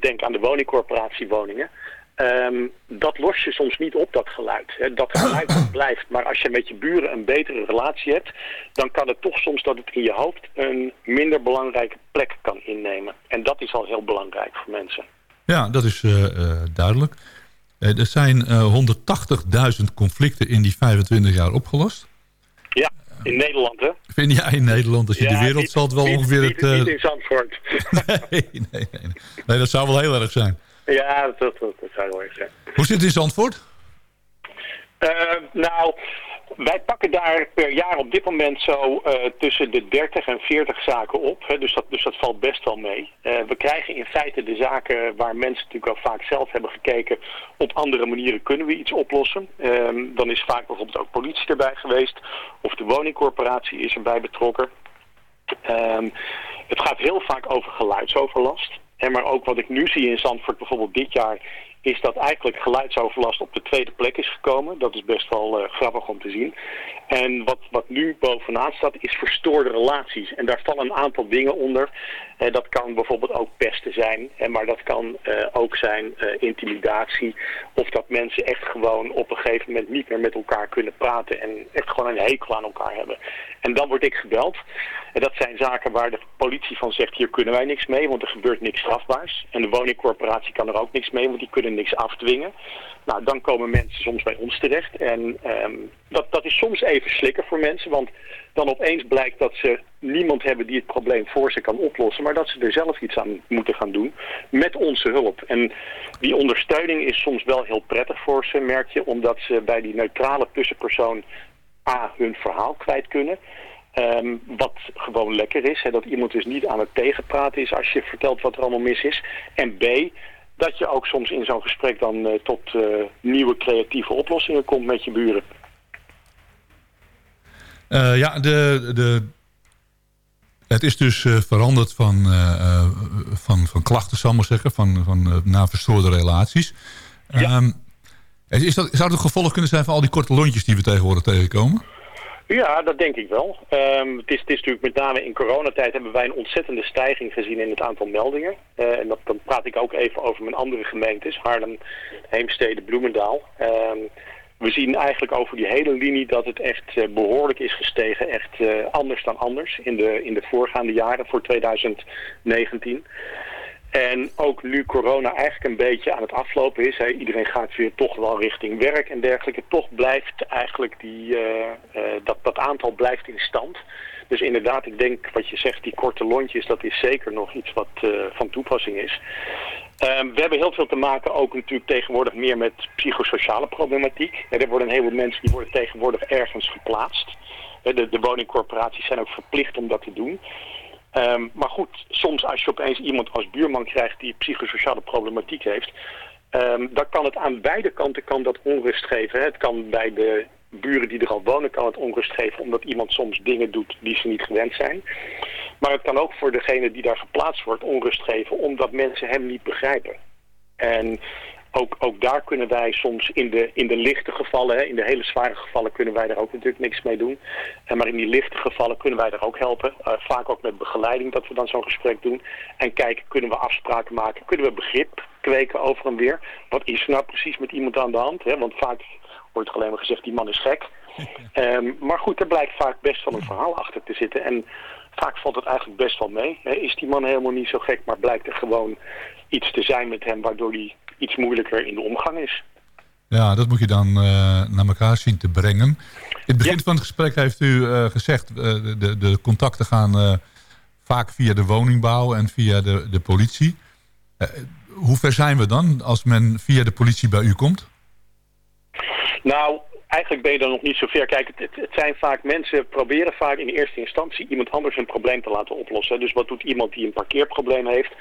denk aan de woningcorporatiewoningen. Ehm, dat los je soms niet op, dat geluid. Hè. Dat geluid dat blijft. Maar als je met je buren een betere relatie hebt... dan kan het toch soms dat het in je hoofd een minder belangrijke plek kan innemen. En dat is al heel belangrijk voor mensen. Ja, dat is eh, eh, duidelijk. Eh, er zijn eh, 180.000 conflicten in die 25 jaar opgelost. Ja, in Nederland, hè? Vind jij in Nederland, als je Ja, de wereld niet- zal het wel niet- ongeveer niet- het... eh, Niet in Zandvoort. nee, nee, nee, nee. Dat zou wel heel erg zijn. ja, dat, dat, dat zou heel erg zijn. Hoe zit het in Zandvoort? Eh, nou, wij pakken daar per jaar op dit moment zo eh, tussen de 30 en 40 zaken op. Hè, dus, dat, dus dat valt best wel mee. Eh, we krijgen in feite de zaken waar mensen natuurlijk al vaak zelf hebben gekeken... op andere manieren kunnen we iets oplossen. Ehm, dan is vaak bijvoorbeeld ook politie erbij geweest. Of de woningcorporatie is erbij betrokken. Ehm, het gaat heel vaak over geluidsoverlast. En maar ook wat ik nu zie in Zandvoort bijvoorbeeld dit jaar... is dat eigenlijk geluidsoverlast op de tweede plek is gekomen. Dat is best wel eh, grappig om te zien. En wat, wat nu bovenaan staat is verstoorde relaties. En daar vallen een aantal dingen onder. Eh, dat kan bijvoorbeeld ook pesten zijn. En maar dat kan eh, ook zijn intimidatie. Of dat mensen echt gewoon op een gegeven moment niet meer met elkaar kunnen praten. En echt gewoon een hekel aan elkaar hebben. En dan word ik gebeld. En dat zijn zaken waar de politie van zegt, hier kunnen wij niks mee, want er gebeurt niks strafbaars. En de woningcorporatie kan er ook niks mee, want die kunnen niks afdwingen. Nou, dan komen mensen soms bij ons terecht. En ehm, dat, dat is soms even slikken voor mensen, want dan opeens blijkt dat ze niemand hebben die het probleem voor ze kan oplossen, maar dat ze er zelf iets aan moeten gaan doen met onze hulp. En die ondersteuning is soms wel heel prettig voor ze, merk je, omdat ze bij die neutrale tussenpersoon A, hun verhaal kwijt kunnen. Ehm, wat gewoon lekker is. Hè, dat iemand dus niet aan het tegenpraten is als je vertelt wat er allemaal mis is. En B, dat je ook soms in zo'n gesprek dan eh, tot eh, nieuwe creatieve oplossingen komt met je buren. Eh, ja, de, de, het is dus eh, veranderd van, eh, eh, van, van klachten, zal ik maar zeggen, van, van, eh, naar verstoorde relaties. Ehm, is dat, zou het een gevolg kunnen zijn van al die korte lontjes die we tegenwoordig tegenkomen? Ja, dat denk ik wel. Ehm, het, is, het is natuurlijk met name in coronatijd hebben wij een ontzettende stijging gezien in het aantal meldingen. Eh, en dat, dan praat ik ook even over mijn andere gemeentes, Haarlem, Heemstede, Bloemendaal. Ehm, we zien eigenlijk over die hele linie dat het echt eh, behoorlijk is gestegen. Echt eh, anders dan anders in de, in de voorgaande jaren voor 2019. En ook nu corona eigenlijk een beetje aan het aflopen is, hè, iedereen gaat weer toch wel richting werk en dergelijke, toch blijft eigenlijk die, eh, eh, dat, dat aantal blijft in stand. Dus inderdaad, ik denk wat je zegt, die korte lontjes, dat is zeker nog iets wat eh, van toepassing is. Ehm, we hebben heel veel te maken ook natuurlijk tegenwoordig meer met psychosociale problematiek. Er worden een heleboel mensen die worden tegenwoordig ergens geplaatst. De, de woningcorporaties zijn ook verplicht om dat te doen. Ehm, maar goed, soms als je opeens iemand als buurman krijgt die psychosociale problematiek heeft, ehm, dan kan het aan beide kanten kan dat onrust geven. Het kan bij de buren die er al wonen kan het onrust geven omdat iemand soms dingen doet die ze niet gewend zijn. Maar het kan ook voor degene die daar geplaatst wordt onrust geven omdat mensen hem niet begrijpen. En ook, ook daar kunnen wij soms in de, in de lichte gevallen, hè, in de hele zware gevallen kunnen wij daar ook natuurlijk niks mee doen. En maar in die lichte gevallen kunnen wij daar ook helpen. Eh, vaak ook met begeleiding dat we dan zo'n gesprek doen. En kijken, kunnen we afspraken maken? Kunnen we begrip kweken over en weer? Wat is er nou precies met iemand aan de hand? Hè? Want vaak wordt alleen maar gezegd, die man is gek. Ehm, maar goed, er blijkt vaak best wel een verhaal achter te zitten. En vaak valt het eigenlijk best wel mee. Hè? Is die man helemaal niet zo gek, maar blijkt er gewoon iets te zijn met hem... waardoor hij iets moeilijker in de omgang is. Ja, dat moet je dan eh, naar elkaar zien te brengen. In het begin van het gesprek heeft u eh, gezegd... eh, de, de, contacten gaan vaak via de woningbouw en via de, de politie. Hoe ver zijn we dan als men via de politie bij u komt? Nou, eigenlijk ben je dan nog niet zo ver. Kijk, het, zijn vaak mensen proberen vaak in eerste instantie iemand anders een probleem te laten oplossen. Dus wat doet iemand die een parkeerprobleem heeft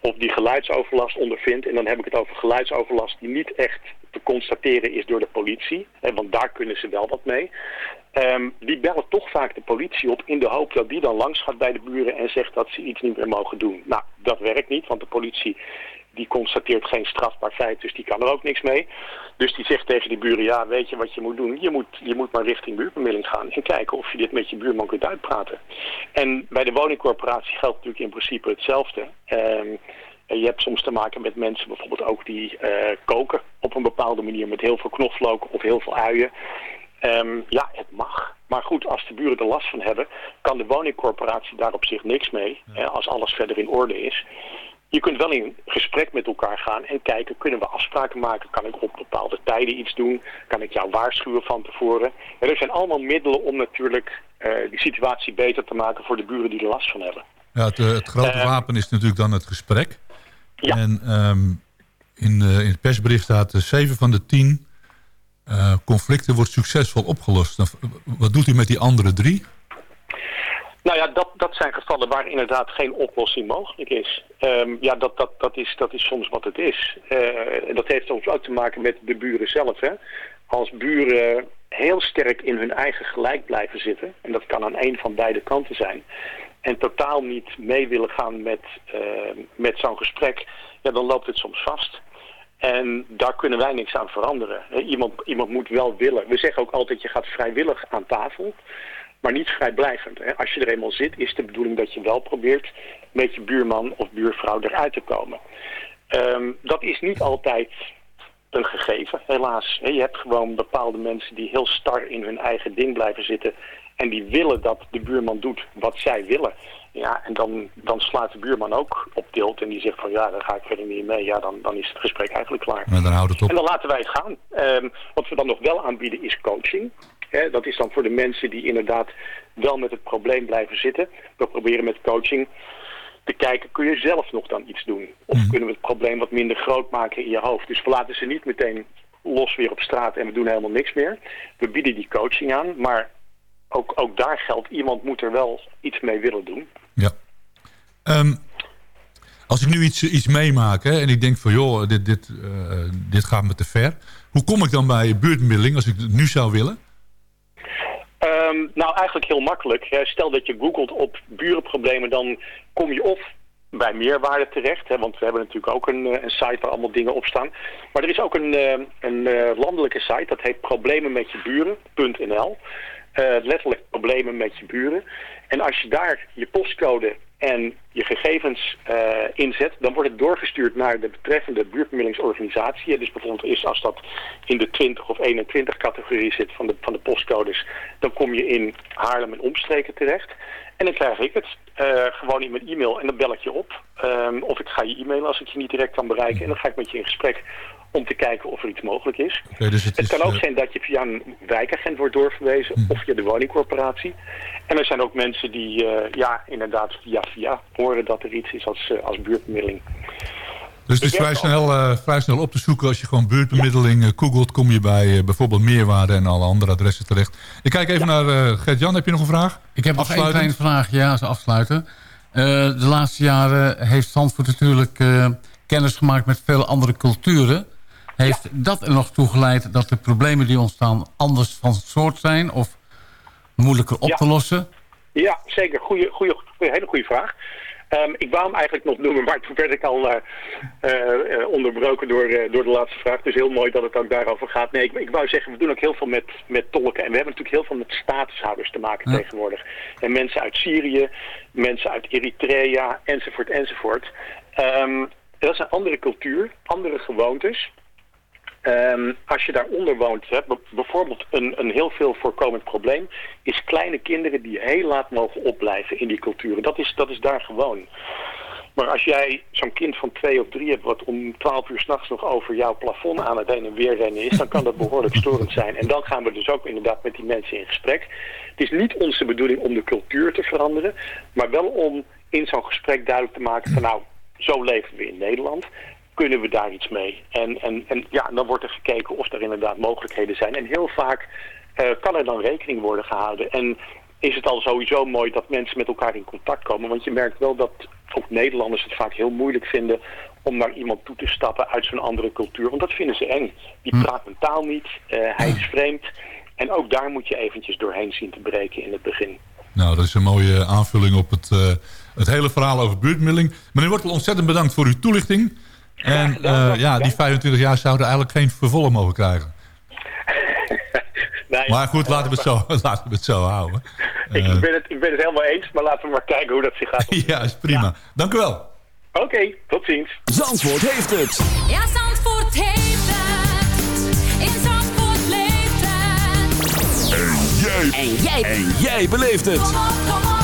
of die geluidsoverlast ondervindt? En dan heb ik het over geluidsoverlast die niet echt te constateren is door de politie. Hè, want daar kunnen ze wel wat mee. Ehm, die bellen toch vaak de politie op in de hoop dat die dan langs gaat bij de buren en zegt dat ze iets niet meer mogen doen. Nou, dat werkt niet, want de politie die constateert geen strafbaar feit, dus die kan er ook niks mee. Dus die zegt tegen die buren, ja, weet je wat je moet doen? Je moet, je moet maar richting buurtbemiddeling gaan en kijken of je dit met je buurman kunt uitpraten. En bij de woningcorporatie geldt natuurlijk in principe hetzelfde. Ehm, je hebt soms te maken met mensen bijvoorbeeld ook die eh, koken op een bepaalde manier met heel veel knoflook of heel veel uien. Ehm, ja, het mag. Maar goed, als de buren er last van hebben, kan de woningcorporatie daar op zich niks mee. Hè, als alles verder in orde is. Je kunt wel in gesprek met elkaar gaan en kijken, kunnen we afspraken maken? Kan ik op bepaalde tijden iets doen? Kan ik jou waarschuwen van tevoren? Ja, er zijn allemaal middelen om natuurlijk eh, die situatie beter te maken voor de buren die er last van hebben. Ja, het, eh, het grote Eh, wapen is natuurlijk dan het gesprek. En ehm, in, eh, in het persbericht staat... zeven van de tien eh, conflicten wordt succesvol opgelost. Wat doet u met die andere drie? Nou ja, dat, dat zijn gevallen waar inderdaad geen oplossing mogelijk is. Ehm, ja, dat, dat, dat, is, dat is soms wat het is. Eh, en dat heeft soms ook te maken met de buren zelf. Hè? Als buren heel sterk in hun eigen gelijk blijven zitten... en dat kan aan een van beide kanten zijn... en totaal niet mee willen gaan met, eh, met zo'n gesprek... Ja, dan loopt het soms vast. En daar kunnen wij niks aan veranderen. Iemand, iemand moet wel willen. We zeggen ook altijd, je gaat vrijwillig aan tafel maar niet vrijblijvend. Hè. Als je er eenmaal zit, is de bedoeling dat je wel probeert met je buurman of buurvrouw eruit te komen. Ehm, dat is niet altijd een gegeven, helaas. Je hebt gewoon bepaalde mensen die heel star in hun eigen ding blijven zitten en die willen dat de buurman doet wat zij willen. Ja, en dan, dan slaat de buurman ook op tilt en die zegt van ja, daar ga ik verder niet mee. Ja, dan, dan is het gesprek eigenlijk klaar. Maar dan houdt het op. En dan laten wij het gaan. Ehm, wat we dan nog wel aanbieden is coaching. Hè, dat is dan voor de mensen die inderdaad wel met het probleem blijven zitten. We proberen met coaching te kijken, kun je zelf nog dan iets doen? Of kunnen we het probleem wat minder groot maken in je hoofd? Dus we laten ze niet meteen los weer op straat en we doen helemaal niks meer. We bieden die coaching aan, maar ook, ook daar geldt, iemand moet er wel iets mee willen doen. Ehm, als ik nu iets, iets meemaak hè, en ik denk van joh, dit, dit, eh, dit gaat me te ver. Hoe kom ik dan bij buurtmiddeling als ik het nu zou willen? Ehm, nou, eigenlijk heel makkelijk. Stel dat je googelt op burenproblemen, dan kom je of bij meerwaarde terecht. Hè, want we hebben natuurlijk ook een, eh, een site waar allemaal dingen op staan. Maar er is ook een, eh, een eh, landelijke site, dat heet problemenmetjeburen.nl. Eh letterlijk problemen met je buren. En als je daar je postcode en je gegevens eh, inzet, dan wordt het doorgestuurd naar de betreffende buurtbemiddelingsorganisatie. Dus bijvoorbeeld is als dat in de 20 of 21 categorie zit van de, van de postcodes, dan kom je in Haarlem en omstreken terecht. En dan krijg ik het eh, gewoon in mijn e-mail en dan bel ik je op. Ehm, of ik ga je e-mailen als ik je niet direct kan bereiken. En dan ga ik met je in gesprek om te kijken of er iets mogelijk is. Dus het Het is, kan ook eh, zijn dat je via een wijkagent wordt doorverwezen of via de woningcorporatie. En er zijn ook mensen die eh, ja, inderdaad via via horen dat er iets is als, eh, als buurtbemiddeling. Dus het is vrij snel, eh, vrij snel op te zoeken. Als je gewoon buurtbemiddeling googelt, kom je bij eh, bijvoorbeeld Meerwaarde en alle andere adressen terecht. Ik kijk even naar eh Gert-Jan. Heb je nog een vraag? Ik heb nog één kleine vraag, ja, als we afsluiten. Eh, de laatste jaren heeft Zandvoort natuurlijk eh, kennis gemaakt met vele andere culturen. Heeft dat er nog toe geleid dat de problemen die ontstaan anders van soort zijn of moeilijker op Ja. te lossen? Ja, zeker. Goeie, goeie, hele goede vraag. Ehm, ik wou hem eigenlijk nog noemen, maar toen werd ik al eh, eh, eh, onderbroken door, door de laatste vraag. Dus heel mooi dat het ook daarover gaat. Nee, ik, ik wou zeggen, we doen ook heel veel met, met tolken. En we hebben natuurlijk heel veel met statushouders te maken Ja. tegenwoordig. En mensen uit Syrië, mensen uit Eritrea, enzovoort, enzovoort. Ehm, dat is een andere cultuur, andere gewoontes. Ehm, als je daaronder woont, bijvoorbeeld een, een heel veel voorkomend probleem, is kleine kinderen die heel laat mogen opblijven in die culturen. Dat is, dat is daar gewoon. Maar als jij zo'n kind van twee of drie hebt wat om twaalf uur s'nachts nog over jouw plafond aan het heen en weer rennen is, dan kan dat behoorlijk storend zijn. En dan gaan we dus ook inderdaad met die mensen in gesprek. Het is niet onze bedoeling om de cultuur te veranderen, maar wel om in zo'n gesprek duidelijk te maken van nou, zo leven we in Nederland kunnen we daar iets mee? En, en, en ja, dan wordt er gekeken of er inderdaad mogelijkheden zijn. En heel vaak eh, kan er dan rekening worden gehouden. En is het al sowieso mooi dat mensen met elkaar in contact komen. Want je merkt wel dat ook Nederlanders het vaak heel moeilijk vinden om naar iemand toe te stappen uit zo'n andere cultuur. Want dat vinden ze eng. Die praat een taal niet, eh, hij is vreemd. En ook daar moet je eventjes doorheen zien te breken in het begin. Nou, dat is een mooie aanvulling op het, eh, het hele verhaal over buurtmiddeling. Meneer Wortel, ontzettend bedankt voor uw toelichting. En eh, ja, die 25 jaar zouden eigenlijk geen vervolg mogen krijgen. Nee, Maar goed, laten we het zo, laten we het zo houden. ik, Eh, ben het, ik ben het helemaal eens, maar laten we maar kijken hoe dat zich gaat. ja, is prima. Dank u wel. Oké, tot ziens. Zandvoort heeft het. Ja, Zandvoort heeft het. In Zandvoort leeft het. En jij. En jij. En jij beleeft het. Kom op, kom op,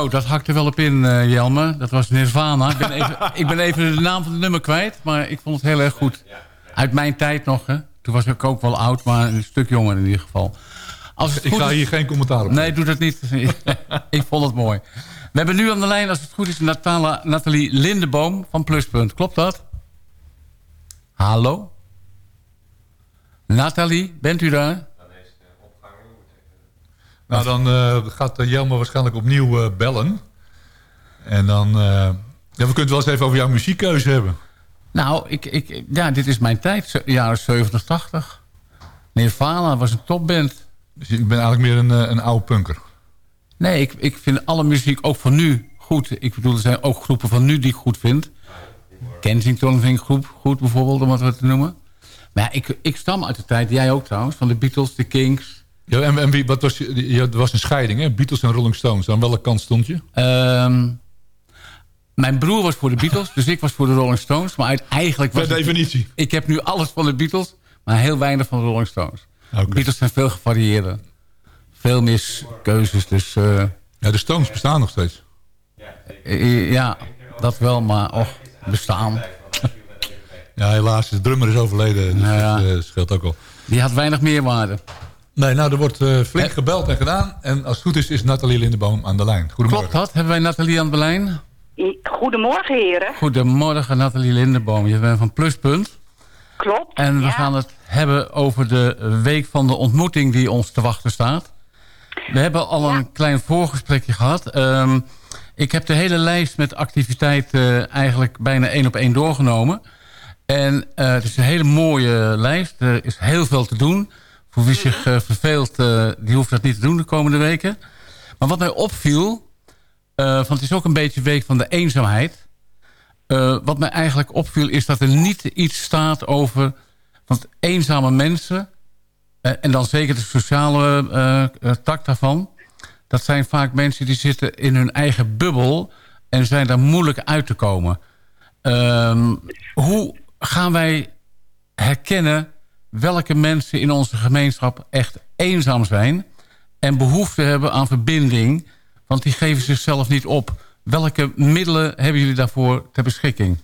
Zo, dat hakte wel op in, eh, Jelme. Dat was Nirvana. Ik ben, even, ik ben even de naam van het nummer kwijt, maar ik vond het heel erg goed. Uit mijn tijd nog, hè. Toen was ik ook wel oud, maar een stuk jonger in ieder geval. Als het Ik ga is- hier geen commentaar op. Nee, doe dat niet. ik vond het mooi. We hebben nu aan de lijn, als het goed is, Natala, Nathalie Lindeboom van Pluspunt. Klopt dat? Hallo? Nathalie, bent u daar? Nou, dan eh, gaat eh, Jelmer waarschijnlijk opnieuw eh, bellen. En dan... ja, we kunnen het wel eens even over jouw muziekkeuze hebben. Nou, ik, ik, ja, dit is mijn tijd, jaren 70, 80. Nirvana was een topband. Dus ik ben eigenlijk meer een, een oude punker. Nee, ik, ik vind alle muziek, ook van nu, goed. Ik bedoel, er zijn ook groepen van nu die ik goed vind. Kensington vind ik goed, goed bijvoorbeeld, om wat we te noemen. Maar ja, ik, ik stam uit de tijd, jij ook trouwens, van de Beatles, de Kings. Ja, en, en wie, wat was, je, er was een scheiding, hè? Beatles en Rolling Stones. Aan welke kant stond je? Ehm, mijn broer was voor de Beatles, dus ik was voor de Rolling Stones. Maar uit, eigenlijk was Per het- definitie. ik heb nu alles van de Beatles, maar heel weinig van de Rolling Stones. De Beatles zijn veel gevarieerder. Veel meer keuzes, dus... eh, Ja, de Stones bestaan nog steeds. eh, ja, dat wel, maar och, bestaan. Ja, helaas. De drummer is overleden. Dus Nou ja. dat eh, scheelt ook wel. Die had weinig meerwaarde. Nee, nou, er wordt eh, flink gebeld en gedaan. En als het goed is, is Nathalie Lindeboom aan de lijn. Goedemorgen. Klopt dat? Hebben wij Nathalie aan de lijn? Goedemorgen, heren. Goedemorgen, Nathalie Lindeboom. Je bent van Pluspunt. Klopt. En we ja. gaan het hebben over de week van de ontmoeting die ons te wachten staat. We hebben al een klein voorgesprekje gehad. Ehm, ik heb de hele lijst met activiteiten eigenlijk bijna één op één doorgenomen. En eh, het is een hele mooie lijst. Er is heel veel te doen. Voor wie zich eh, verveelt, eh, die hoeft dat niet te doen de komende weken. Maar wat mij opviel, eh, want het is ook een beetje week van de eenzaamheid. Wat mij eigenlijk opviel is dat er niet iets staat over... Want eenzame mensen, en dan zeker de sociale tak daarvan... dat zijn vaak mensen die zitten in hun eigen bubbel... en zijn daar moeilijk uit te komen. Ehm, hoe gaan wij herkennen welke mensen in onze gemeenschap echt eenzaam zijn... en behoefte hebben aan verbinding, want die geven zichzelf niet op. Welke middelen hebben jullie daarvoor ter beschikking?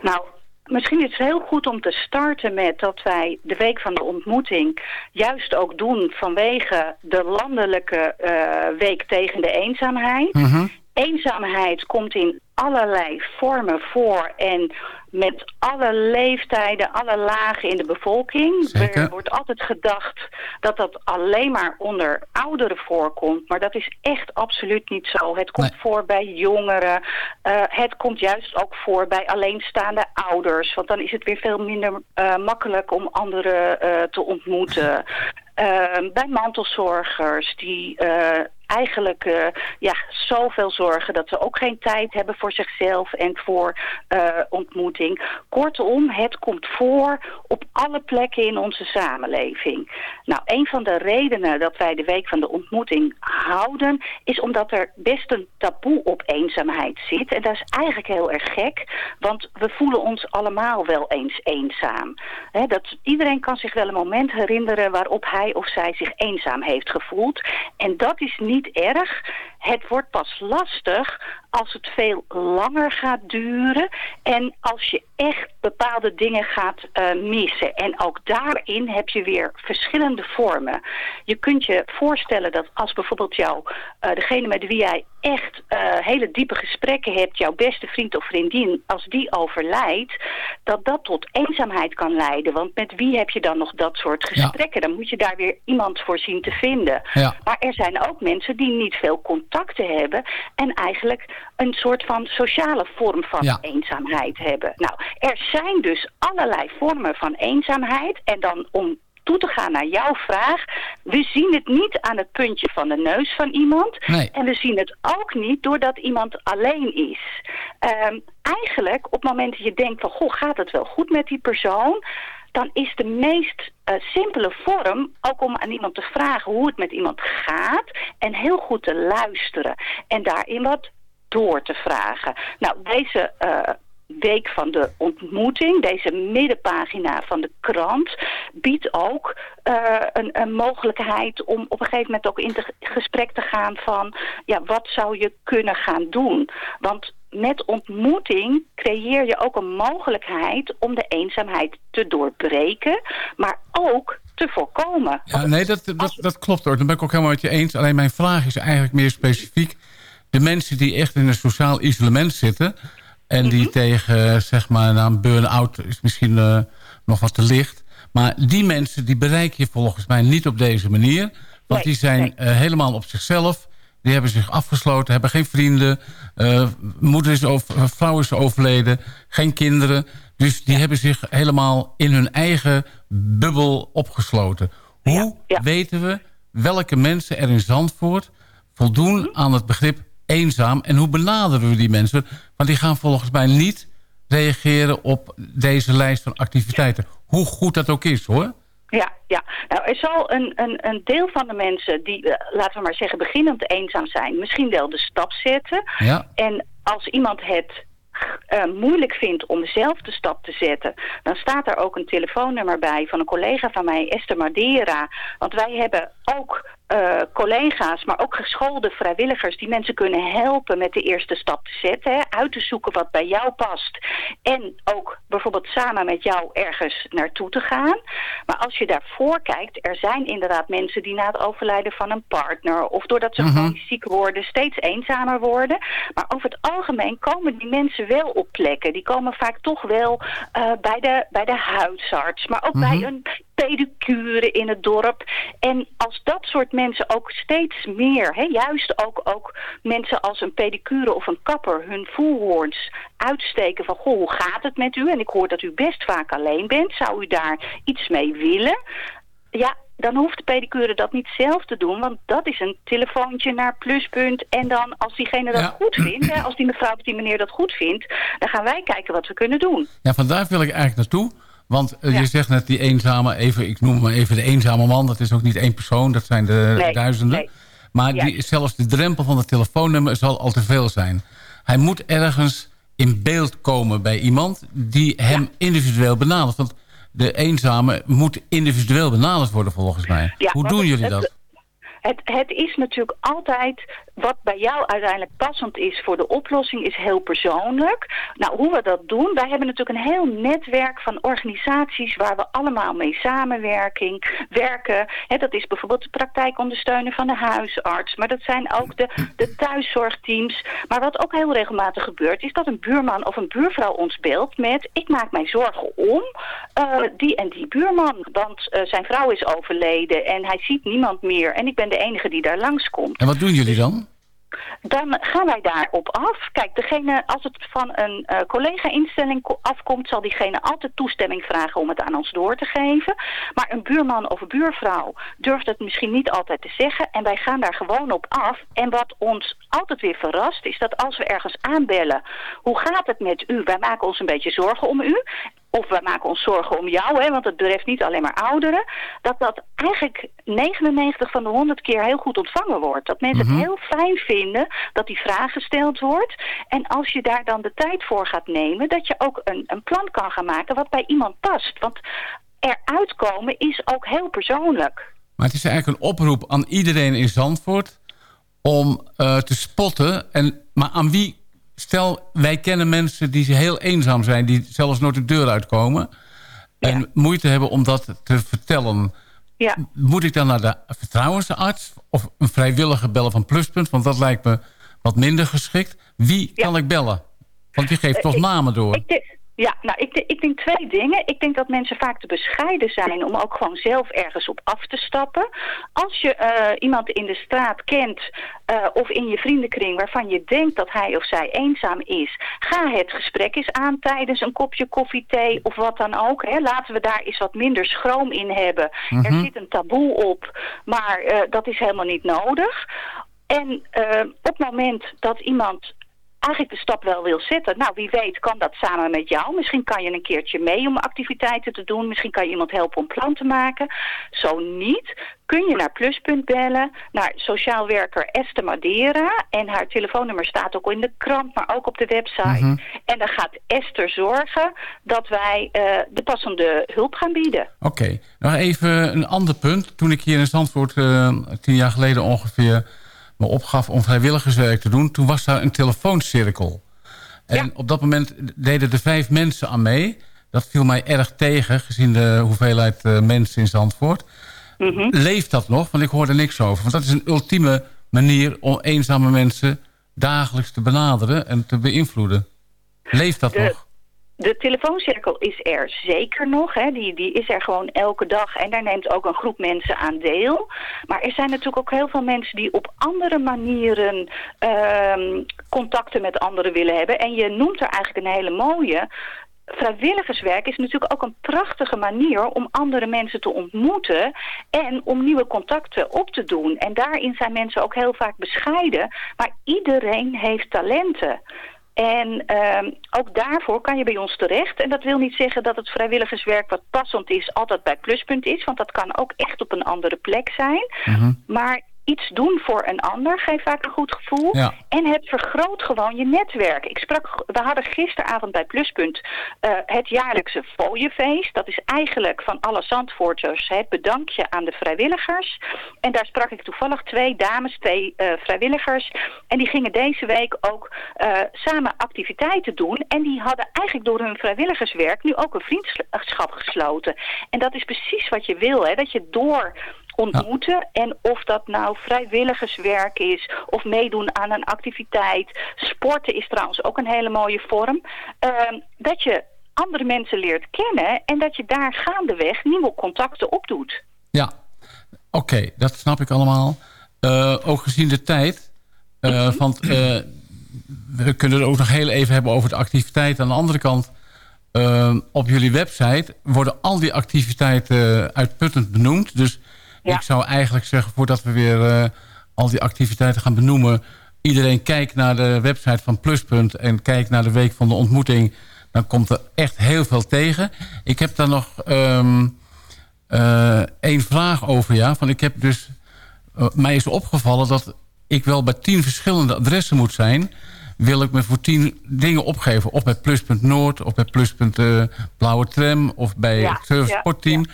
Nou, misschien is het heel goed om te starten met dat wij de week van de ontmoeting juist ook doen vanwege de landelijke eh, week tegen de eenzaamheid. Eenzaamheid komt in allerlei vormen voor en met alle leeftijden, alle lagen in de bevolking. Zeker. Er wordt altijd gedacht dat dat alleen maar onder ouderen voorkomt, maar dat is echt absoluut niet zo. Het komt voor bij jongeren, eh, het komt juist ook voor bij alleenstaande ouders, want dan is het weer veel minder eh, makkelijk om anderen eh, te ontmoeten. Bij mantelzorgers die eigenlijk eh, ja, zoveel zorgen dat ze ook geen tijd hebben voor zichzelf en voor eh, ontmoeting. Kortom, het komt voor op alle plekken in onze samenleving. Nou, een van de redenen dat wij de Week van de Ontmoeting houden... is omdat er best een taboe op eenzaamheid zit. En dat is eigenlijk heel erg gek, want we voelen ons allemaal wel eens eenzaam. Dat, iedereen kan zich wel een moment herinneren waarop hij of zij zich eenzaam heeft gevoeld. En dat is niet erg. Het wordt pas lastig als het veel langer gaat duren en als je echt bepaalde dingen gaat eh, missen. En ook daarin heb je weer verschillende vormen. Je kunt je voorstellen dat als bijvoorbeeld jou, eh, degene met wie jij echt eh, hele diepe gesprekken hebt, jouw beste vriend of vriendin, als die overlijdt, dat dat tot eenzaamheid kan leiden. Want met wie heb je dan nog dat soort gesprekken? Dan moet je daar weer iemand voor zien te vinden. Ja. Maar er zijn ook mensen die niet veel contacten hebben en eigenlijk een soort van sociale vorm van Ja. eenzaamheid hebben. Nou, er zijn dus allerlei vormen van eenzaamheid en dan om toe te gaan naar jouw vraag. We zien het niet aan het puntje van de neus van iemand. Nee. En we zien het ook niet doordat iemand alleen is. Ehm, eigenlijk, op het moment dat je denkt van... goh, gaat het wel goed met die persoon... dan is de meest eh, simpele vorm ook om aan iemand te vragen hoe het met iemand gaat... en heel goed te luisteren. En daarin wat door te vragen. Nou, deze... eh, week van de ontmoeting, deze middenpagina van de krant, biedt ook eh, een, een mogelijkheid om op een gegeven moment ook in gesprek te gaan van, ja, wat zou je kunnen gaan doen? Want met ontmoeting creëer je ook een mogelijkheid om de eenzaamheid te doorbreken, maar ook te voorkomen. Ja, nee, dat, dat, dat klopt hoor. Dat ben ik ook helemaal met je eens. Alleen mijn vraag is eigenlijk meer specifiek. De mensen die echt in een sociaal isolement zitten... en die tegen, zeg maar, nou, een burn-out is misschien eh, nog wat te licht... maar die mensen die bereik je volgens mij niet op deze manier... want die zijn eh, helemaal op zichzelf... Die hebben zich afgesloten, hebben geen vrienden. eh, moeder is over, vrouw is overleden, geen kinderen. Dus die hebben zich helemaal in hun eigen bubbel opgesloten. Hoe weten we welke mensen er in Zandvoort voldoen aan het begrip eenzaam... en hoe benaderen we die mensen? Want die gaan volgens mij niet reageren op deze lijst van activiteiten. Hoe goed dat ook is, hoor. Ja, ja. Nou, er zal een, een, een deel van de mensen die, eh, laten we maar zeggen, beginnend eenzaam zijn, misschien wel de stap zetten. Ja. En als iemand het eh, moeilijk vindt om zelf de stap te zetten, dan staat er ook een telefoonnummer bij van een collega van mij, Esther Madeira. Want wij hebben ook eh, collega's, maar ook geschoolde vrijwilligers die mensen kunnen helpen met de eerste stap te zetten. Hè, uit te zoeken wat bij jou past. En ook bijvoorbeeld samen met jou ergens naartoe te gaan. Maar als je daarvoor kijkt, er zijn inderdaad mensen die na het overlijden van een partner of doordat ze gewoon ziek worden, steeds eenzamer worden. Maar over het algemeen komen die mensen wel op plekken. Die komen vaak toch wel eh, bij, de, bij de huisarts, maar ook bij Mhm. een pedicure in het dorp. En als dat soort mensen ook steeds meer, hè, juist ook, ook mensen als een pedicure of een kapper hun voelhoorns uitsteken van goh, hoe gaat het met u? En ik hoor dat u best vaak alleen bent. Zou u daar iets mee willen? Ja, dan hoeft de pedicure dat niet zelf te doen, want dat is een telefoontje naar pluspunt. En dan als diegene dat goed vindt, hè, als die mevrouw of die meneer dat goed vindt, dan gaan wij kijken wat we kunnen doen. Ja, vandaar wil ik eigenlijk naartoe. Want eh, je zegt net die eenzame, even, ik noem maar even de eenzame man. Dat is ook niet één persoon, dat zijn de Nee, duizenden. nee. Maar die, zelfs de drempel van het telefoonnummer zal al te veel zijn. Hij moet ergens in beeld komen bij iemand die hem individueel benadert. Want de eenzame moet individueel benaderd worden volgens mij. Hoe doen jullie dat? Het, het is natuurlijk altijd wat bij jou uiteindelijk passend is voor de oplossing, is heel persoonlijk. Nou, hoe we dat doen, wij hebben natuurlijk een heel netwerk van organisaties waar we allemaal mee samenwerking werken. Dat is bijvoorbeeld de praktijkondersteuner van de huisarts, maar dat zijn ook de, de thuiszorgteams. Maar wat ook heel regelmatig gebeurt, is dat een buurman of een buurvrouw ons beeldt met: ik maak mij zorgen om eh, die en die buurman, want eh, zijn vrouw is overleden en hij ziet niemand meer en ik ben de enige die daar langskomt. En wat doen jullie dan? Dan gaan wij daarop af. Kijk, degene, als het van een eh, collega-instelling ko- afkomt, zal diegene altijd toestemming vragen om het aan ons door te geven. Maar een buurman of buurvrouw durft het misschien niet altijd te zeggen. En wij gaan daar gewoon op af. En wat ons altijd weer verrast, is dat als we ergens aanbellen, hoe gaat het met u? Wij maken ons een beetje zorgen om u. Of wij maken ons zorgen om jou, hè, want het betreft niet alleen maar ouderen. Dat dat eigenlijk 99 van de 100 keer heel goed ontvangen wordt. Dat mensen Mhm. het heel fijn vinden dat die vraag gesteld wordt. En als je daar dan de tijd voor gaat nemen, dat je ook een, een plan kan gaan maken wat bij iemand past. Want eruit komen is ook heel persoonlijk. Maar het is eigenlijk een oproep aan iedereen in Zandvoort... om eh, te spotten. En, maar aan wie... Stel, wij kennen mensen die heel eenzaam zijn... die zelfs nooit de deur uitkomen... en moeite hebben om dat te vertellen. Ja. Moet ik dan naar de vertrouwensarts... of een vrijwillige bellen van Pluspunt? Want dat lijkt me wat minder geschikt. Wie kan ik bellen? Want die geeft Eh, toch ik- namen door. Ik ja, nou, ik, denk- ik denk twee dingen. Ik denk dat mensen vaak te bescheiden zijn om ook gewoon zelf ergens op af te stappen. Als je eh, iemand in de straat kent eh, of in je vriendenkring waarvan je denkt dat hij of zij eenzaam is, ga het gesprek eens aan tijdens een kopje koffie, thee of wat dan ook. Hè. Laten we daar eens wat minder schroom in hebben. Er Mhm. zit een taboe op, maar eh, dat is helemaal niet nodig. En op het moment dat iemand eigenlijk de stap wel wil zetten. Nou, wie weet kan dat samen met jou. Misschien kan je een keertje mee om activiteiten te doen. Misschien kan je iemand helpen om plan te maken. Zo niet, kun je naar Pluspunt bellen, naar sociaal werker Esther Madeira. En haar telefoonnummer staat ook in de krant, maar ook op de website. Mhm. En dan gaat Esther zorgen dat wij eh, de passende hulp gaan bieden. Oké, nog even een ander punt. Toen ik hier in Zandvoort eh, tien jaar geleden ongeveer me opgaf om vrijwilligerswerk te doen... toen was daar een telefooncirkel. En op dat moment deden er vijf mensen aan mee. Dat viel mij erg tegen, gezien de hoeveelheid eh, mensen in Zandvoort. Leeft dat nog? Want ik hoorde niks over. Want dat is een ultieme manier om eenzame mensen dagelijks te benaderen en te beïnvloeden. Leeft dat nog? De telefooncirkel is er zeker nog. Hè. Die, die is er gewoon elke dag. En daar neemt ook een groep mensen aan deel. Maar er zijn natuurlijk ook heel veel mensen die op andere manieren ehm, contacten met anderen willen hebben. En je noemt er eigenlijk een hele mooie. Vrijwilligerswerk is natuurlijk ook een prachtige manier om andere mensen te ontmoeten en om nieuwe contacten op te doen. En daarin zijn mensen ook heel vaak bescheiden, maar iedereen heeft talenten. En ehm, ook daarvoor kan je bij ons terecht. En dat wil niet zeggen dat het vrijwilligerswerk wat passend is altijd bij Pluspunt is. Want dat kan ook echt op een andere plek zijn. Maar iets doen voor een ander geeft vaak een goed gevoel. Ja. En het vergroot gewoon je netwerk. Ik sprak, we hadden gisteravond bij Pluspunt eh, het jaarlijkse fooienfeest. Dat is eigenlijk van alle Zandvoorters het bedankje aan de vrijwilligers. En daar sprak ik toevallig twee dames, twee eh, vrijwilligers. En die gingen deze week ook eh, samen activiteiten doen. En die hadden eigenlijk door hun vrijwilligerswerk nu ook een vriendschap gesloten. En dat is precies wat je wil, hè? dat je door ontmoeten. En of dat nou vrijwilligerswerk is of meedoen aan een activiteit. Sporten is trouwens ook een hele mooie vorm. Ehm, dat je andere mensen leert kennen en dat je daar gaandeweg nieuwe contacten opdoet. Ja, oké, dat snap ik allemaal. Eh, ook gezien de tijd. eh, want eh, we kunnen het ook nog heel even hebben over de activiteiten. Aan de andere kant, eh, op jullie website worden al die activiteiten uitputtend benoemd. Dus ik zou eigenlijk zeggen, voordat we weer eh, al die activiteiten gaan benoemen... iedereen kijkt naar de website van Pluspunt en kijkt naar de Week van de Ontmoeting... dan komt er echt heel veel tegen. Ik heb daar nog ehm, eh, één vraag over, ja. Van ik heb dus, eh, mij is opgevallen dat ik wel bij tien verschillende adressen moet zijn... wil ik me voor tien dingen opgeven. Of bij Pluspunt Noord, of bij Pluspunt Blauwe Tram... of bij Ja, het Service ja, Sportteam.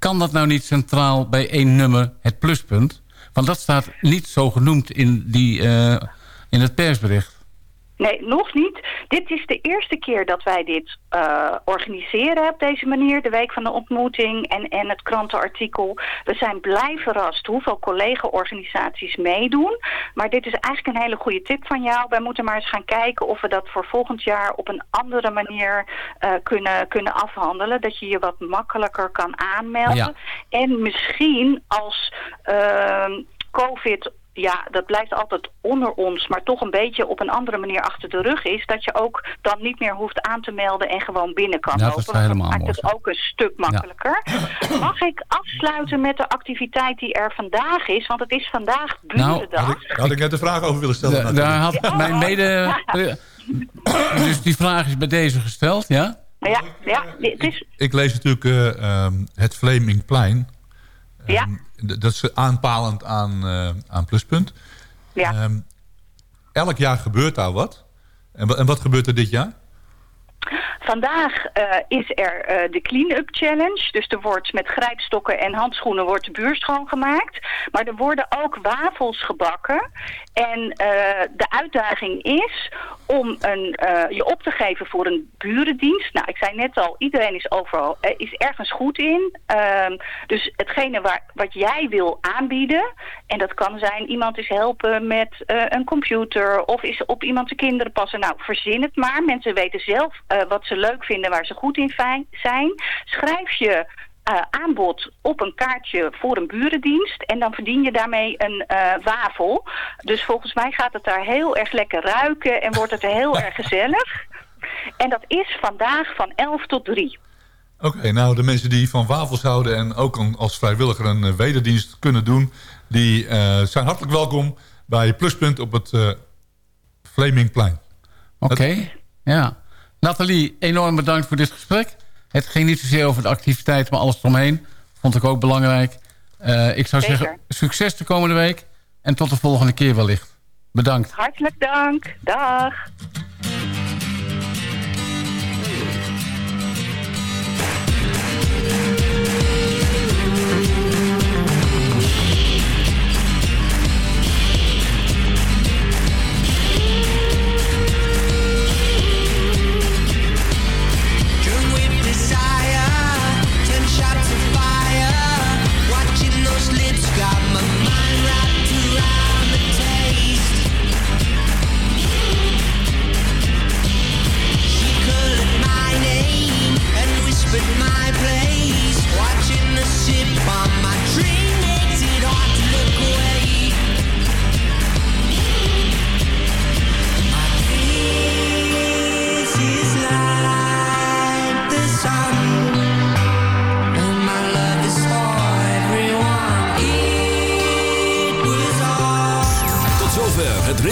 Kan dat nou niet centraal bij één nummer, het pluspunt? Want dat staat niet zo genoemd in, die, eh, in het persbericht. Nee, nog niet. Dit is de eerste keer dat wij dit eh, organiseren op deze manier. De Week van de Ontmoeting en, en het krantenartikel. We zijn blij verrast hoeveel collega-organisaties meedoen. Maar dit is eigenlijk een hele goede tip van jou. Wij moeten maar eens gaan kijken of we dat voor volgend jaar op een andere manier eh, kunnen, kunnen afhandelen. Dat je je wat makkelijker kan aanmelden. Ja. En misschien als ehm, COVID ja, dat blijft altijd onder ons, maar toch een beetje op een andere manier achter de rug is, dat je ook dan niet meer hoeft aan te melden en gewoon binnen kan Ja, dat lopen. zou helemaal maakt mooi het ook een stuk makkelijker. Mag ik afsluiten met de activiteit die er vandaag is? Want het is vandaag Nou, Burendag. Daar had ik net een vraag over willen stellen. Da- daar had mijn mede... eh, dus die vraag is bij deze gesteld, ja? ja, ja, het is... Ik lees natuurlijk eh, ehm, het Vlemingplein. Ja. Dat is aanpalend aan, eh, aan Pluspunt. Ja. Ehm, elk jaar gebeurt daar wat. En, en wat gebeurt er dit jaar? Vandaag eh, is er eh, de clean-up challenge. Dus er wordt met grijpstokken en handschoenen wordt de buurt schoongemaakt. Maar er worden ook wafels gebakken. En eh, de uitdaging is om een, je op te geven voor een burendienst. Nou, ik zei net al, iedereen is overal is ergens goed in. Ehm, dus hetgene waar, wat jij wil aanbieden. En dat kan zijn, iemand is helpen met een computer. Of is op iemand de kinderen passen. Nou, verzin het maar. Mensen weten zelf eh, wat ze leuk vinden, waar ze goed in zijn. Schrijf je eh, aanbod op een kaartje voor een burendienst. En dan verdien je daarmee een eh, wafel. Dus volgens mij gaat het daar heel erg lekker ruiken en wordt het heel erg gezellig. En dat is vandaag van 11 tot 3. Oké, nou de mensen die van wafels houden... en ook een- als vrijwilliger een wederdienst kunnen doen... die eh, zijn hartelijk welkom bij Pluspunt op het eh Vlemingplein. Oké, ja. Nathalie, enorm bedankt voor dit gesprek. Het ging niet zozeer over de activiteit, maar alles eromheen. Vond ik ook belangrijk. Eh, ik zou Zeker. zeggen, succes de komende week. En tot de volgende keer wellicht. Bedankt. Hartelijk dank. Dag.